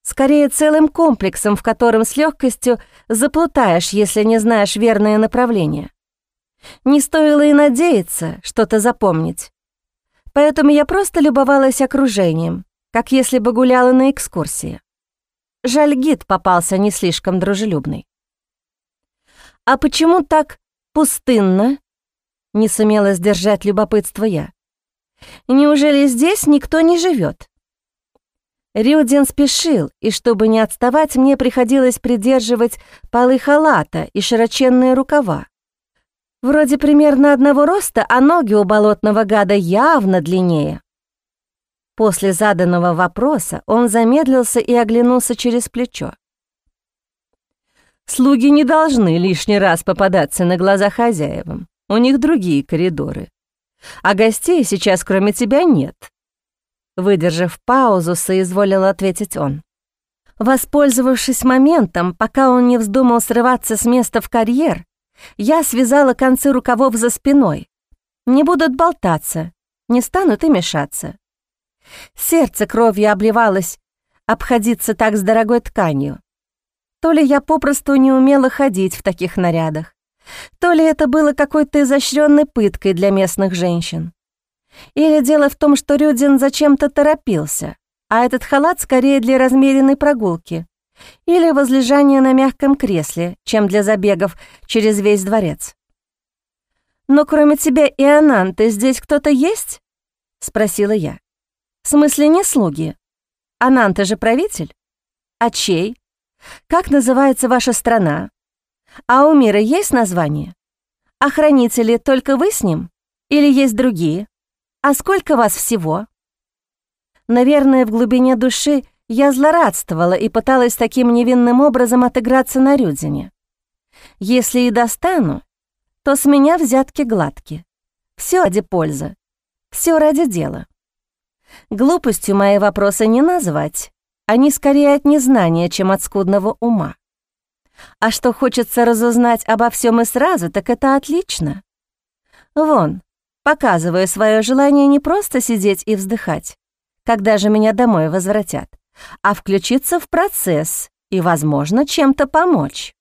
скорее целым комплексом, в котором с легкостью заплутаешь, если не знаешь верное направление. Не стоило и надеяться что-то запомнить. Поэтому я просто любовалась окружением, как если бы гуляла на экскурсии. Жаль, гид попался не слишком дружелюбный. «А почему так пустынно?» — не сумела сдержать любопытство я. «Неужели здесь никто не живет? Рюдин спешил, и чтобы не отставать, мне приходилось придерживать полы халата и широченные рукава. Вроде примерно одного роста, а ноги у болотного гада явно длиннее. После заданного вопроса он замедлился и оглянулся через плечо. «Слуги не должны лишний раз попадаться на глаза хозяевам. У них другие коридоры. А гостей сейчас кроме тебя нет». Выдержав паузу, соизволил ответить он. Воспользовавшись моментом, пока он не вздумал срываться с места в карьер, я связала концы рукавов за спиной. Не будут болтаться, не станут и мешаться. Сердце кровью обливалось обходиться так с дорогой тканью. То ли я попросту не умела ходить в таких нарядах, то ли это было какой-то изощренной пыткой для местных женщин. Или дело в том, что Рюдин зачем-то торопился, а этот халат скорее для размеренной прогулки или возлежания на мягком кресле, чем для забегов через весь дворец. «Но кроме тебя и Ананты здесь кто-то есть?» — спросила я. В смысле, не слуги. Ананта же правитель? А чей? Как называется ваша страна? А у мира есть название? А хранители только вы с ним? Или есть другие? А сколько вас всего? Наверное, в глубине души я злорадствовала и пыталась таким невинным образом отыграться на Рюдине. Если и достану, то с меня взятки гладки. Все ради пользы, все ради дела. Глупостью мои вопросы не назвать. Они скорее от незнания, чем от скудного ума. А что хочется разузнать обо всем и сразу, так это отлично. Вон, показываю свое желание не просто сидеть и вздыхать, когда же меня домой возвратят, а включиться в процесс и, возможно, чем-то помочь.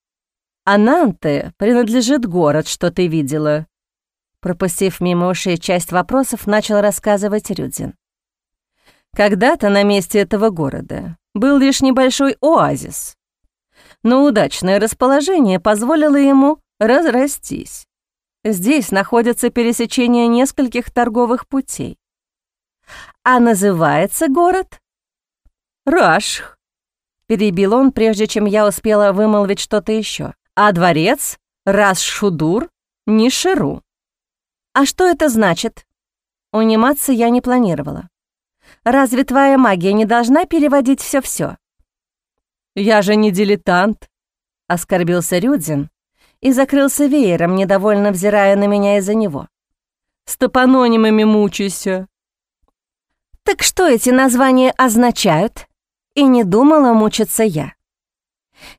«Ананте принадлежит город, что ты видела», пропустив мимо ушей часть вопросов, начал рассказывать Рюдзин. Когда-то на месте этого города был лишь небольшой оазис, но удачное расположение позволило ему разрастись. Здесь находится пересечение нескольких торговых путей. А называется город Рашх. Перебил он, прежде чем я успела вымолвить что-то еще. А дворец Расшудур Ниширу. А что это значит? Униматься я не планировала. Разве твоя магия не должна переводить все-все? «Я же не дилетант», — оскорбился Рюдзин и закрылся веером, недовольно взирая на меня из-за него. «С топононимами мучайся». «Так что эти названия означают?» И не думала мучиться я.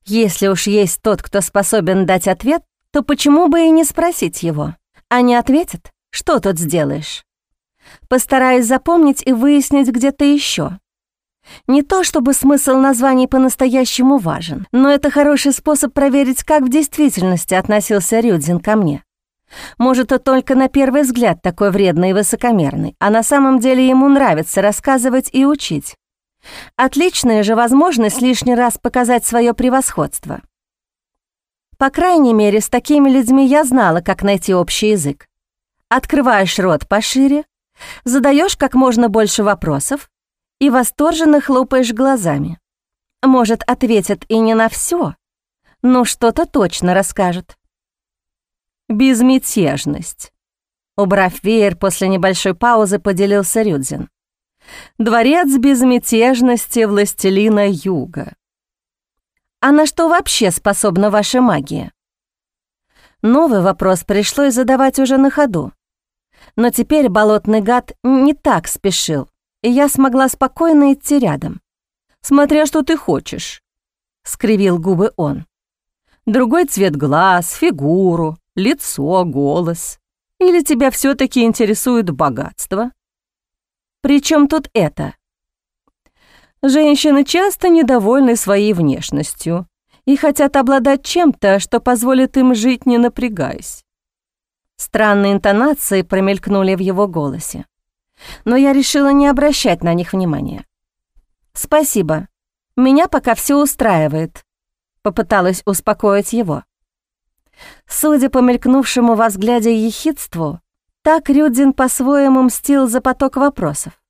Если уж есть тот, кто способен дать ответ, то почему бы и не спросить его? А не ответит, что тут сделаешь? Постараюсь запомнить и выяснить где-то еще. Не то чтобы смысл названий по-настоящему важен, но это хороший способ проверить, как в действительности относился Рюдзин ко мне. Может, он только на первый взгляд такой вредный и высокомерный, а на самом деле ему нравится рассказывать и учить. Отличная же возможность лишний раз показать свое превосходство. По крайней мере, с такими людьми я знала, как найти общий язык. Открываешь рот пошире, задаешь как можно больше вопросов и восторженно хлопаешь глазами. Может, ответят и не на все, но что-то точно расскажут. Безмятежность. Убрав веер после небольшой паузы, поделился Рюдзин. Дворец безмятежности властелина юга. А на что вообще способна ваша магия? Новый вопрос пришлось задавать уже на ходу. Но теперь болотный гад не так спешил, и я смогла спокойно идти рядом. «Смотря что ты хочешь», — скривил губы он. «Другой цвет глаз, фигуру, лицо, голос. Или тебя все таки интересует богатство?» «При чем тут это?» Женщины часто недовольны своей внешностью и хотят обладать чем-то, что позволит им жить, не напрягаясь. Странные интонации промелькнули в его голосе, но я решила не обращать на них внимания. «Спасибо, меня пока все устраивает», — попыталась успокоить его. Судя по мелькнувшему во взгляде ехидству, так Рюдзин по-своему мстил за поток вопросов.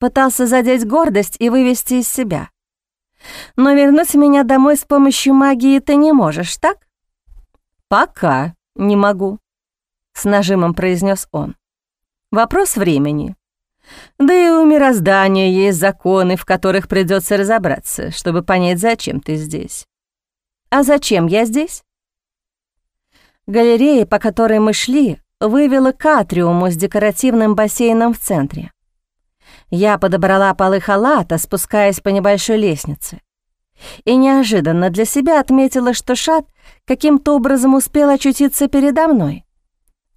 пытался задеть гордость и вывести из себя. Но вернуть меня домой с помощью магии ты не можешь, так? Пока не могу, с нажимом произнес он. Вопрос времени. Да и у мироздания есть законы, в которых придется разобраться, чтобы понять, зачем ты здесь. А зачем я здесь? Галерея, по которой мы шли, вывела к атриуму с декоративным бассейном в центре. Я подобрала полы халата, спускаясь по небольшой лестнице. И неожиданно для себя отметила, что Шат каким-то образом успел очутиться передо мной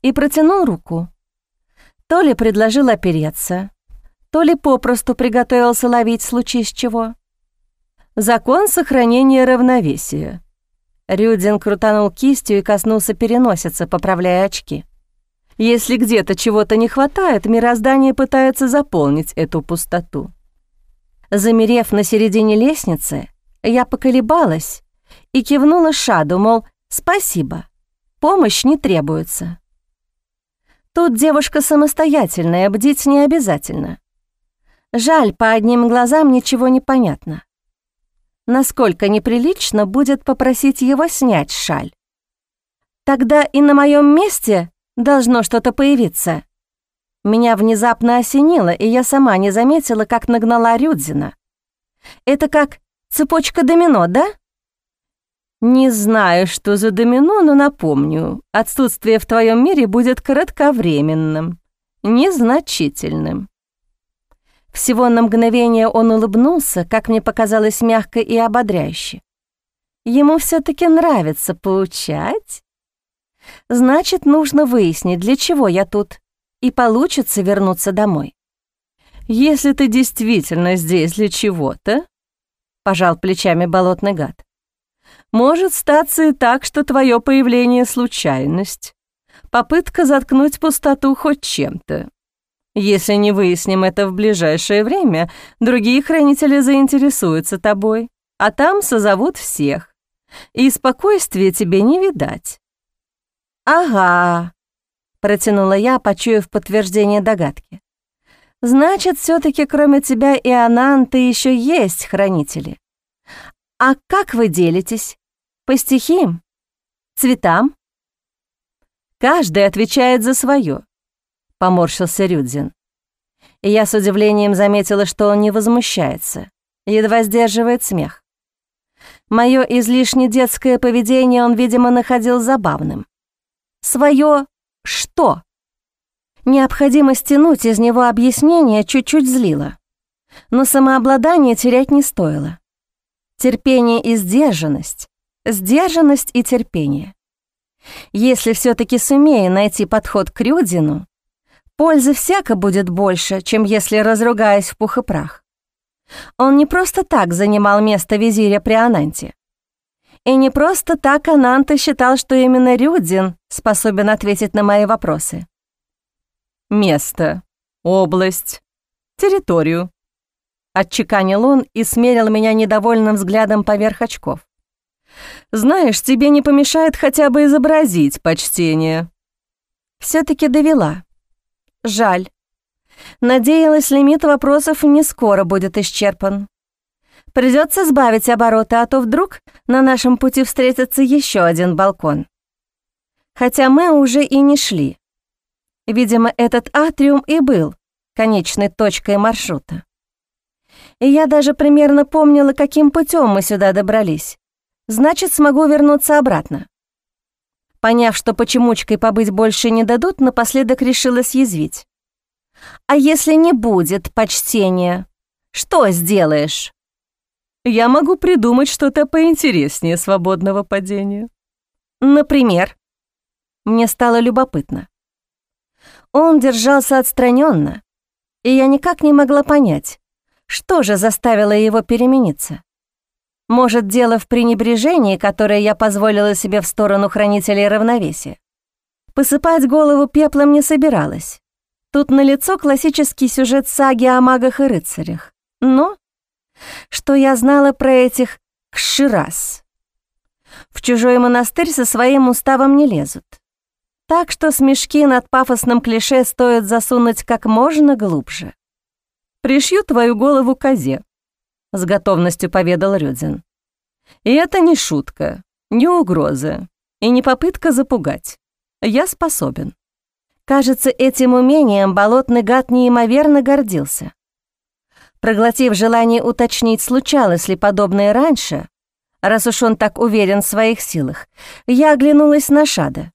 и протянул руку. То ли предложил опереться, то ли попросту приготовился ловить в случае с чего. Закон сохранения равновесия. Рюдин крутанул кистью и коснулся переносицы, поправляя очки. Если где-то чего-то не хватает, мироздание пытается заполнить эту пустоту. Замерев на середине лестницы, я поколебалась и кивнула Шаду, мол, спасибо, помощь не требуется. Тут девушка самостоятельная, бдить не обязательно. Жаль, по одним глазам ничего не понятно насколько неприлично будет попросить его снять шаль. Тогда и на моем месте должно что-то появиться. Меня внезапно осенило, и я сама не заметила, как нагнала Рюдзина. Это как цепочка домино, да? Не знаю, что за домино, но напомню, отсутствие в твоем мире будет кратковременным, незначительным. Всего на мгновение он улыбнулся, как мне показалось, мягко и ободряюще. Ему все таки нравится поучать. Значит, нужно выяснить, для чего я тут, и получится вернуться домой. «Если ты действительно здесь для чего-то», — пожал плечами болотный гад, «может статься и так, что твое появление — случайность, попытка заткнуть пустоту хоть чем-то. Если не выясним это в ближайшее время, другие хранители заинтересуются тобой, а там созовут всех. И спокойствия тебе не видать». «Ага», — протянула я, почуяв подтверждение догадки. «Значит, все таки кроме тебя и Ананты еще есть хранители. А как вы делитесь? По стихиям? Цветам?» «Каждый отвечает за свое поморщился Рюдзин. И я с удивлением заметила, что он не возмущается, едва сдерживает смех. Моё излишне детское поведение он, видимо, находил забавным. Своё что? Необходимость тянуть из него объяснение чуть-чуть злила. Но самообладание терять не стоило. Терпение и сдержанность. Сдержанность и терпение. Если все таки сумею найти подход к Рюдзину, Пользы всяко будет больше, чем если разругаясь в пух и прах. Он не просто так занимал место визиря при Ананте. И не просто так Ананта считал, что именно Рюдзин способен ответить на мои вопросы. «Место, область, территорию», — отчеканил он и смерил меня недовольным взглядом поверх очков. «Знаешь, тебе не помешает хотя бы изобразить почтение». все таки довела. Жаль. Надеялась, лимит вопросов не скоро будет исчерпан. Придется сбавить обороты, а то вдруг на нашем пути встретится еще один балкон. Хотя мы уже и не шли. Видимо, этот атриум и был конечной точкой маршрута. И я даже примерно помнила, каким путем мы сюда добрались. Значит, смогу вернуться обратно. Поняв, что почемучкой побыть больше не дадут, напоследок решила съязвить. «А если не будет почтения, что сделаешь?» «Я могу придумать что-то поинтереснее свободного падения». «Например?» Мне стало любопытно. Он держался отстраненно, и я никак не могла понять, что же заставило его перемениться. Может, дело в пренебрежении, которое я позволила себе в сторону хранителей равновесия. Посыпать голову пеплом не собиралась. Тут налицо классический сюжет саги о магах и рыцарях. Но что я знала про этих кширас? В чужой монастырь со своим уставом не лезут. Так что смешки над пафосным клише стоит засунуть как можно глубже. пришью твою голову козе», — с готовностью поведал Рюдзин. «И это не шутка, не угроза и не попытка запугать. Я способен». Кажется, этим умением болотный гад неимоверно гордился. Проглотив желание уточнить, случалось ли подобное раньше, раз уж он так уверен в своих силах, я оглянулась на Шада.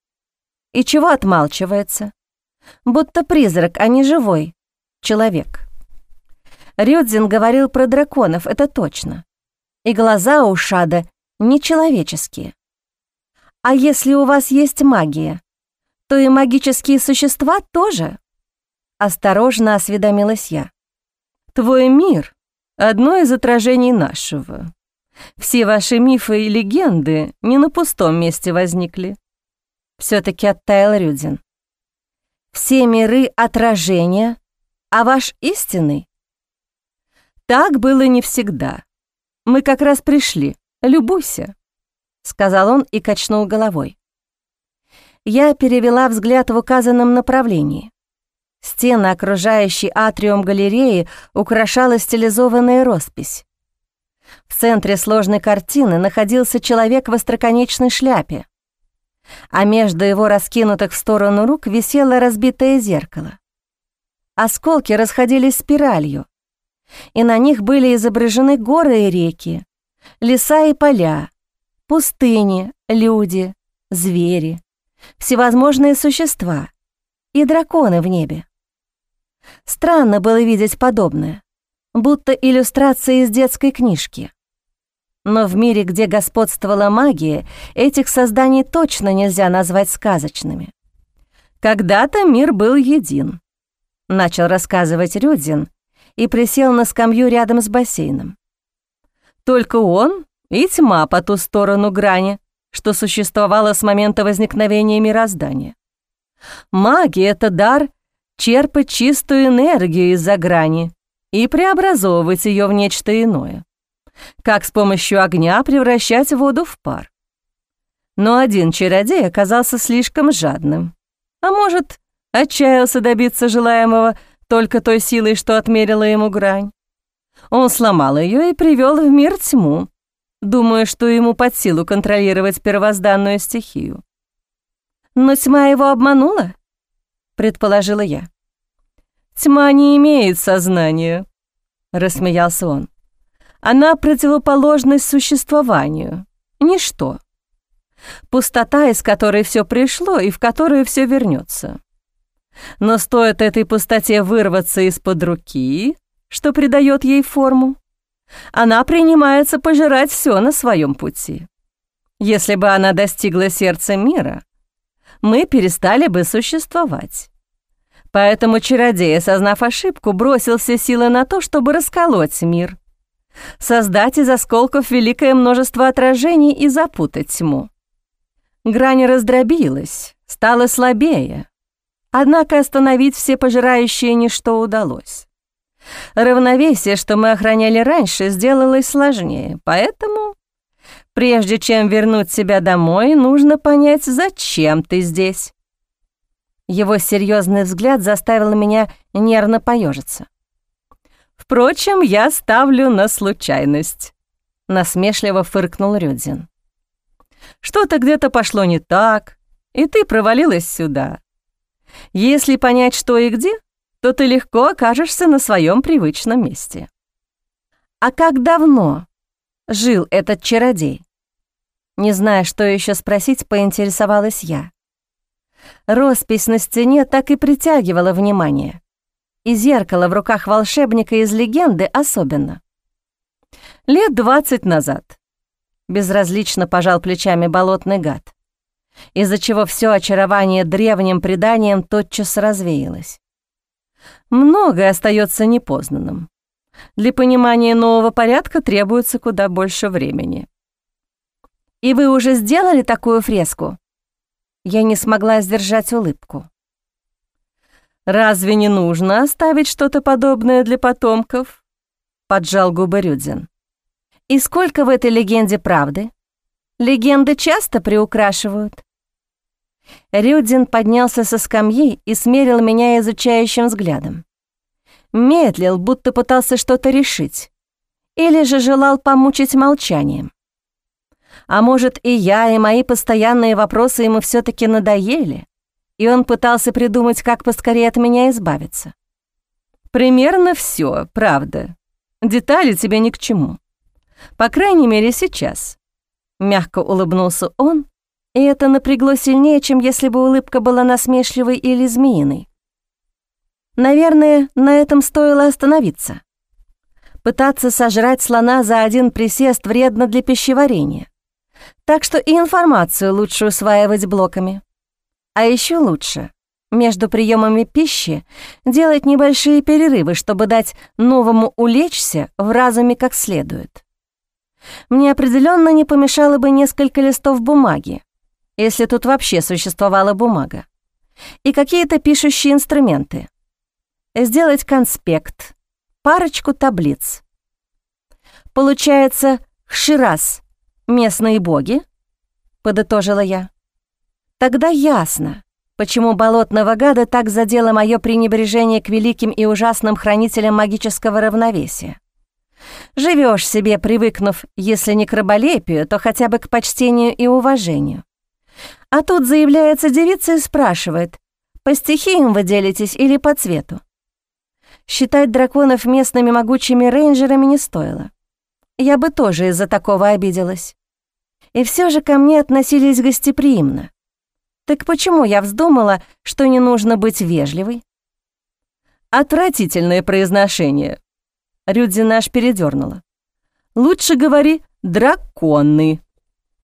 И чего отмалчивается? Будто призрак, а не живой человек. Рюдзин говорил про драконов, это точно. И глаза у Шада нечеловеческие. А если у вас есть магия, то и магические существа тоже? Осторожно осведомилась я. Твой мир — одно из отражений нашего. Все ваши мифы и легенды не на пустом месте возникли. все таки оттаял Рюдин. Все миры — отражения, а ваш истинный? Так было не всегда. Мы как раз пришли. Любуйся, — сказал он и качнул головой. Я перевела взгляд в указанном направлении. Стены, окружающей атриум галереи, украшала стилизованная роспись. В центре сложной картины находился человек в остроконечной шляпе, а между его раскинутых в сторону рук висело разбитое зеркало. Осколки расходились спиралью, и на них были изображены горы и реки, леса и поля, пустыни, люди, звери, всевозможные существа и драконы в небе. Странно было видеть подобное, будто иллюстрация из детской книжки. Но в мире, где господствовала магия, этих созданий точно нельзя назвать сказочными. «Когда-то мир был един», — начал рассказывать Рюдзин и присел на скамью рядом с бассейном. «Только он и тьма по ту сторону грани, что существовало с момента возникновения мироздания. Магия — это дар черпать чистую энергию из-за грани и преобразовывать ее в нечто иное. Как с помощью огня превращать воду в пар. Но один чародей оказался слишком жадным. А может, отчаялся добиться желаемого только той силой, что отмерила ему грань. Он сломал ее и привел в мир тьму, думая, что ему под силу контролировать первозданную стихию. Но тьма его обманула, предположила я. Тьма не имеет сознания, рассмеялся он. Она противоположность существованию, ничто. Пустота, из которой все пришло и в которую все вернется. Но стоит этой пустоте вырваться из-под руки, что придает ей форму, она принимается пожирать все на своем пути. Если бы она достигла сердца мира, мы перестали бы существовать. Поэтому чародей, осознав ошибку, бросил все силы на то, чтобы расколоть мир, создать из осколков великое множество отражений и запутать тьму. Грань раздробилась, стала слабее, однако остановить все пожирающее ничто удалось. Равновесие, что мы охраняли раньше, сделалось сложнее, поэтому, прежде чем вернуть себя домой, нужно понять, зачем ты здесь. Его серьезный взгляд заставил меня нервно поежиться. «Впрочем, я ставлю на случайность», — насмешливо фыркнул Рюдзин. «Что-то где-то пошло не так, и ты провалилась сюда. Если понять, что и где, то ты легко окажешься на своем привычном месте. А как давно жил этот чародей? Не зная, что еще спросить, поинтересовалась я. Роспись на стене так и притягивала внимание. И зеркало в руках волшебника из легенды особенно. Лет двадцать назад. Безразлично пожал плечами болотный гад, из-за чего все очарование древним преданием тотчас развеялось. Многое остается непознанным. Для понимания нового порядка требуется куда больше времени. «И вы уже сделали такую фреску?» Я не смогла сдержать улыбку. «Разве не нужно оставить что-то подобное для потомков?» — поджал губы Рюдзин. «И сколько в этой легенде правды? Легенды часто приукрашивают». Рюдзин поднялся со скамьи и смерил меня изучающим взглядом. Медлил, будто пытался что-то решить, или же желал помучить молчанием. А может, и я, и мои постоянные вопросы ему все таки надоели, и он пытался придумать, как поскорее от меня избавиться. Примерно все, правда. Детали тебе ни к чему. По крайней мере, сейчас. Мягко улыбнулся он, и это напрягло сильнее, чем если бы улыбка была насмешливой или змеиной. Наверное, на этом стоило остановиться. Пытаться сожрать слона за один присест вредно для пищеварения. Так что и информацию лучше усваивать блоками. А еще лучше между приемами пищи делать небольшие перерывы, чтобы дать новому улечься в разуме как следует. Мне определенно не помешало бы несколько листов бумаги, если тут вообще существовала бумага, и какие-то пишущие инструменты. Сделать конспект, парочку таблиц. Получается, Хширас — местные боги, подытожила я. Тогда ясно, почему болотного гада так задело мое пренебрежение к великим и ужасным хранителям магического равновесия. Живешь себе, привыкнув, если не к раболепию, то хотя бы к почтению и уважению. А тут заявляется девица и спрашивает, по стихиям вы делитесь или по цвету? Считать драконов местными могучими рейнджерами не стоило. Я бы тоже из-за такого обиделась. И все же ко мне относились гостеприимно. Так почему я вздумала, что не нужно быть вежливой? Отвратительное произношение. Рюдзина аж передернула. Лучше говори «драконы».